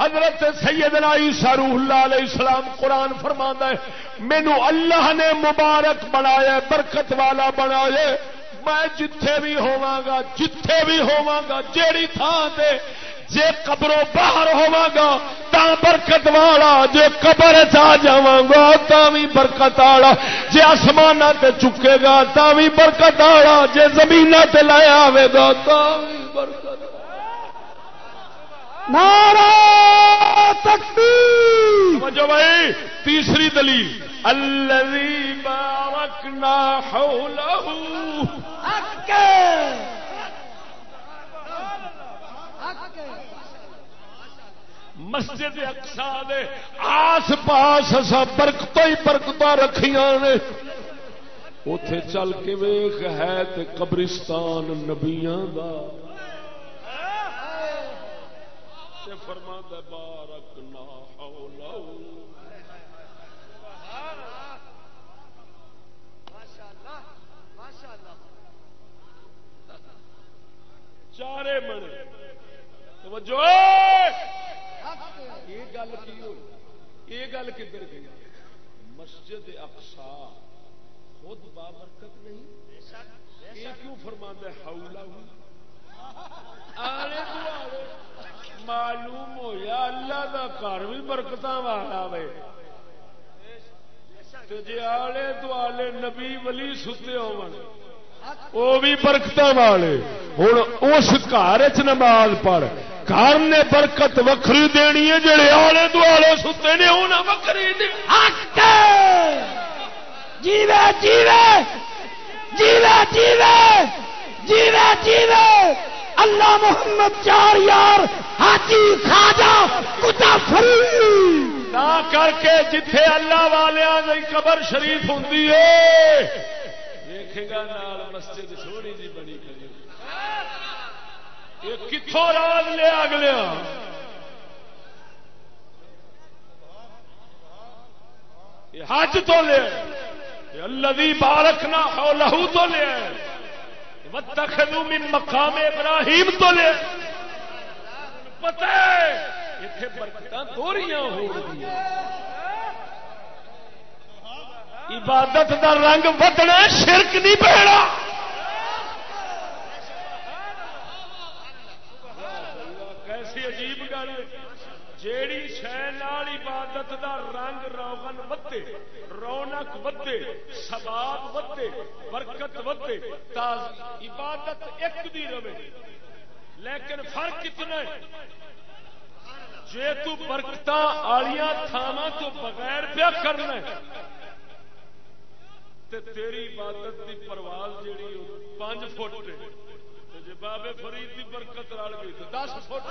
حضرت سیدنا عیسیٰ روح اللہ علیہ السلام قرآن فرما ہے، مینو اللہ نے مبارک بنایا، برکت والا بنایا، میں جتھے بھی ہوا جتھے بھی ہوا جیڑی تھان سے جے قبروں باہر ہوا گا تا برکت والا، جے قبر چ جا تا بھی برکت والا جے آسمان تے چکے گا تا بھی برکت والا جے زمین تے لایا آئے گا تا بھی برکت نارا تکبیر۔ بھائی تیسری دلیل۔ الذي باركنا حوله۔ مسجد اقسا دے آس پاس اصا برکت ہی برکت رکھیاں نے۔ اتے چل کے ویخ ہے تے قبرستان نبیاں دا۔ فرما بارک نا چارے بنے۔ توجہ! یہ گل کی ہوئی؟ یہ گل کدھر گئی؟ مسجد اقسا خود بابرکت نہیں؟ یہ کیوں فرما ہاؤلا آلے معلوم ہوا اللہ کا گھر بھی برکت والا وے۔ جی آلے دوالے نبی ولی ستے ہو بھی برکت والے۔ ہوں اس گھر چ نماز پڑھ، گھر نے برکت وکری دینی ہے، جڑے آلے دوالے ستے نے انہیں وکری جیوے جیوے جیوے جیوے جیوے جیوے۔ اللہ محمد چار یار، حاجی خواجہ کتا فری کر کے جتھے اللہ والوں قبر شریف ہوں دیکھے گا نال مسجد سونی جی بنی کری۔ یہ کتوں راز لیا اگلیا حج تو لیا اللہ بھی لہو تو لیا وتخذو من مقام ابراہیم تو لیا پتہ ہے اتنے برکت دوریاں ہو رہی ہیں۔ عبادت دا رنگ بدنا شرک نہیں پہنا کیسی عجیب گل جیڑی شہ عبادت دا رنگ روغن ودے رونق ودے سباب ودے، برکت ودے عبادت ایک دی رہے۔ لیکن فرق کتنا ہے، جے تو برکت آلیاں تھاواں تو بغیر پیا کرنا ہے، تے تیری عبادت دی پرواز جیڑی پانچ فٹ جی بابے فرید کی برکت رل گئی تو دس فٹ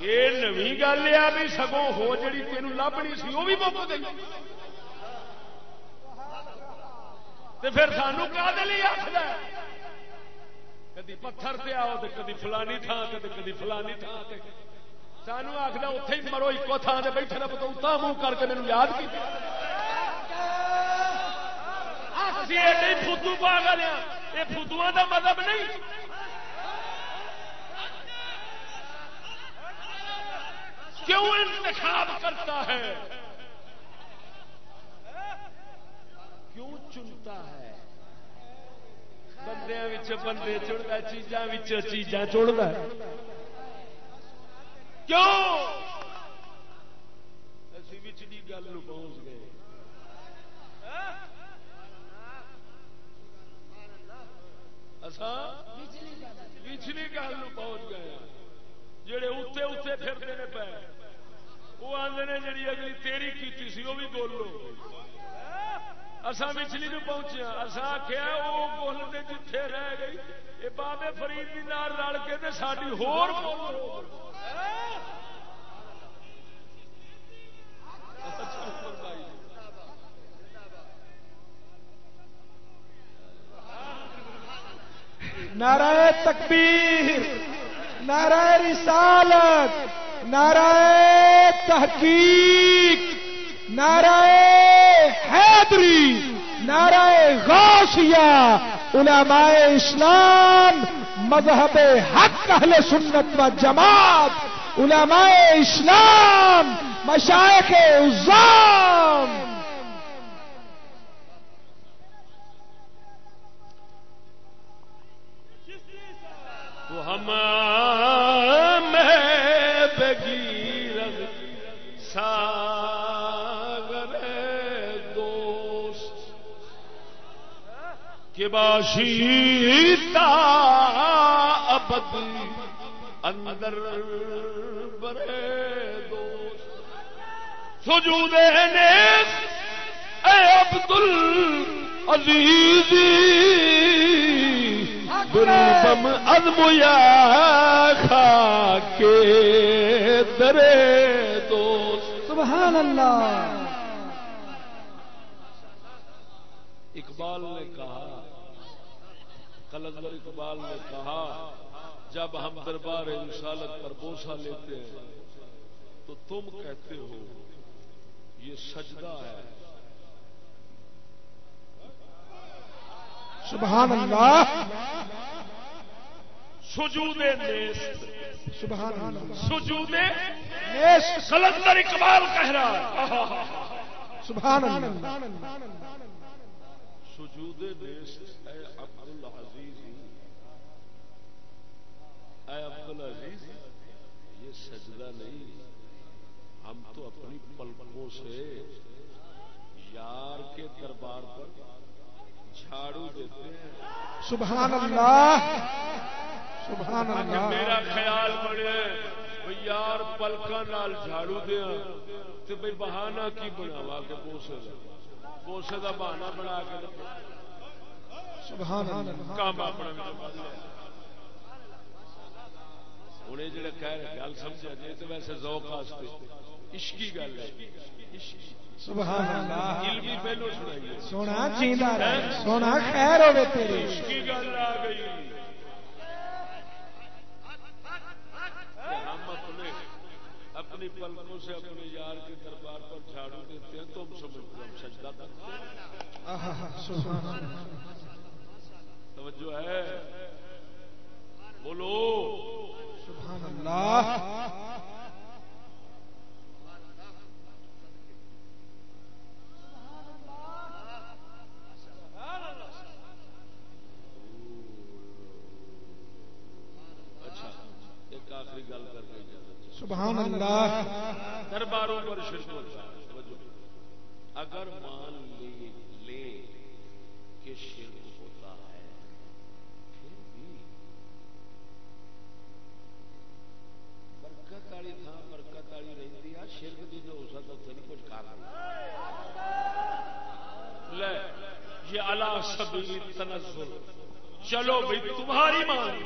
یہ نو گل ہے بھی سگوں ہو جڑی تین لبنی سی وہ بھی مک گئی پھر سانو کیا دل آخر کدی پتھر پہ آؤ تو کدی فلانی تھان سے کدی فلانی تھان سے سانو آخر اتے ہی مرو ایک تھان سے بیٹھے رہو تو اتنا منہ کر کے میرے یاد کی فدو پا گیا یہ فدو کا مطلب نہیں کیوں انتخاب کرتا ہے؟ کیوں چنتا ہے؟ بندے بندے چڑھتا چیزاں چیزاں چڑھتا کیوں؟ اسی بچلی گل پہنچ گئے۔ اچھا پچھلی گل پہنچ گئے۔ جڑے اتنے اتنے پھرتے ہیں پے وہ آدھے نے جی اگلی تیری کی سی، وہ بھی بولو اصا پچھلی نو پہنچے ہاں۔ اصا آخیا وہ بولتے جتھے رہ گئی۔ یہ بابے فرید کی نال رل کے ساری ہور نعرہ تکبیر۔ نعرہ رسالت، نعرہ تحقیق، نعرہ حیدری، نعرہ غوثیہ علماء اسلام، مذہب حق، اہل سنت و جماعت، علماء اسلام مشائق عظام۔ ہم میں بگیر ساگر دوست کے باشیتا ابد اندر برے دوست سجود نیس اے عبد العزیزی بم ادمیا خا کے درے دوست۔ سبحان اللہ۔ اقبال نے کہا کلندر اقبال نے کہا جب ہم دربار رسالت پر بوسا لیتے ہیں تو تم کہتے ہو یہ سجدہ ہے۔ سبحان اللہ۔ سجود نیست۔ سبحان اللہ۔ سجود نیست۔ کلندر اقبال کہہ رہا سبحان اللہ۔ سجود نیست۔ اے عبد العزیز اے عبد العزیز یہ سجدہ نہیں۔ ہم تو اپنی پلکوں سے یار کے دربار پر جھاڑو دیتے ہیں۔ سبحان اللہ۔ سبحان اللہ۔ میرا خیال بنے یار پلکا نال جھاڑو دیا تو بھائی بہانا کی بناوا کے بوسے کا بوسے کا بہانا بنا کے سبحان اللہ۔ کام اپنا ہوں جڑا کہہ رہے گل سمجھا جی تو ویسے ذوق واسطے۔ عشقی گل ہے۔ سبحان اللہ۔ سونا چیندا سونا خیر ہوے تیری عشقی گل آ گئی۔ کہ ہم اپنے اپنی پلکوں سے اپنے یار کے دربار پر جھاڑو دیتے ہیں تو ہم سمجھتے ہیں ہم سجدہ کرتے ہیں۔ توجہ ہے۔ بولو۔ سبحان اللہ اچھا ایک آخری گل کر کے۔ سبحان اللہ۔ درباروں پر شرک ہوتا ہے توجہ۔ اگر مان لی لے کہ شرک ہوتا ہے پھر بھی۔ برکت والی تھان برکت والی رہتی ہے شرک کی جو ہو سکتا اتنے نہیں کچھ کر لے یہ اللہ سبیل تنزل۔ چلو بھائی تمہاری مان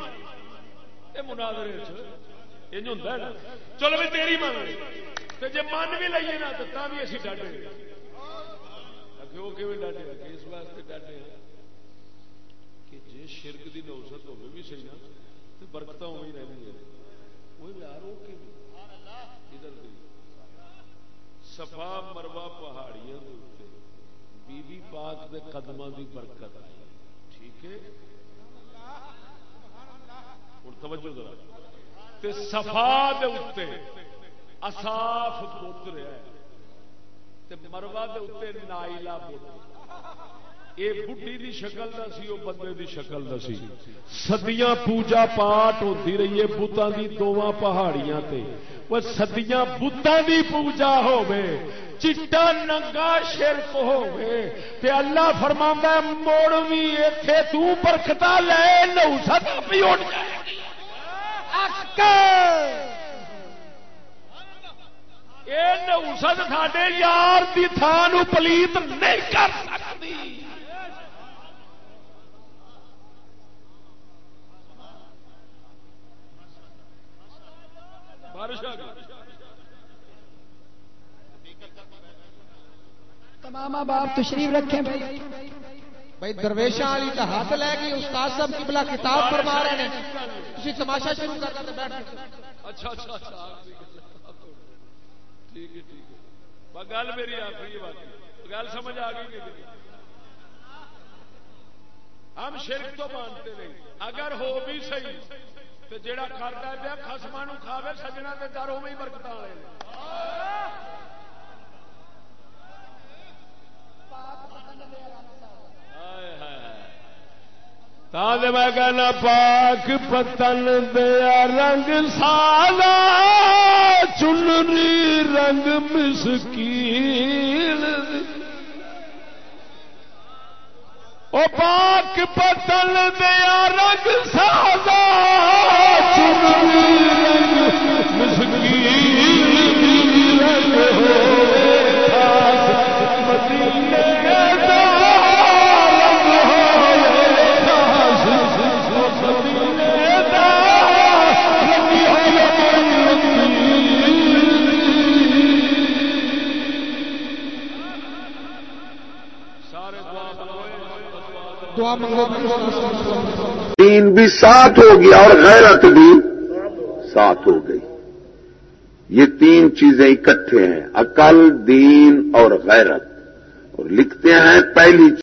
یہ مناظرے ہوتا ہے نا۔ چلو بھی تیری مان تو جی من بھی لئیے نا تو بھی اسی ڈاڈے وہ کیون ڈاڈے اس واسطے ڈاڈے۔ کہ جی شرک کی نوسط ہوگی بھی صحیح نا تو برکت ہوئی رہنی ہے وہ یار وہ کہ ادھر سفا مروا پہاڑیاں بی بی پاک دے قدماں دی برکت۔ آئی ٹھیک ہے؟ توجہ ذرا۔ تے صفا دے اوتے اصاف بت رہا ہے۔ تے مروا دے اوتے نائلا بت اے بڈھی دی شکل دا سی، او بندے دی شکل دا سی۔ صدیاں پوجا پاٹ ہوتی رہی ہے بتاں دی دوواں پہاڑیاں تے۔ وہ صدیاں بتاں دی پوجا ہوے چٹا ننگا شرک ہوے تے اللہ فرماندا ہے، موڑ وی ایتھے تو برکتا لے نو سد بھی اٹھ جائے۔ گی ساڈے یار کی تھان پلیت نہیں کر سکتی۔ تمام باپ تشریف رکھیں بھائی۔ بھائی درویشاں والی کا ہاتھ لے کے استاد صاحب کی بلا کتاب فرما رہے ہیں تھی تماشا شروع کر دیتے بیٹھ کے۔ اچھا اچھا اچھا ٹھیک ہے ٹھیک ہے۔ گل میری آخری بات گل سمجھ آ گئی ہم شرک تو مانتے نہیں۔ اگر ہو بھی صحیح تو جیڑا کھاتا پیا خسما کھاوے سجنا کے در ہی برکت والے میں کہنا پاک پتن دیا رنگ سالا چنری رنگ مسکیل او پاک پتن دیا رنگ سالا چنری رنگ دین بھی ساتھ ہو گیا اور غیرت بھی ساتھ ہو گئی۔ یہ تین چیزیں اکٹھے ہیں، عقل، دین اور غیرت۔ اور لکھتے ہیں پہلی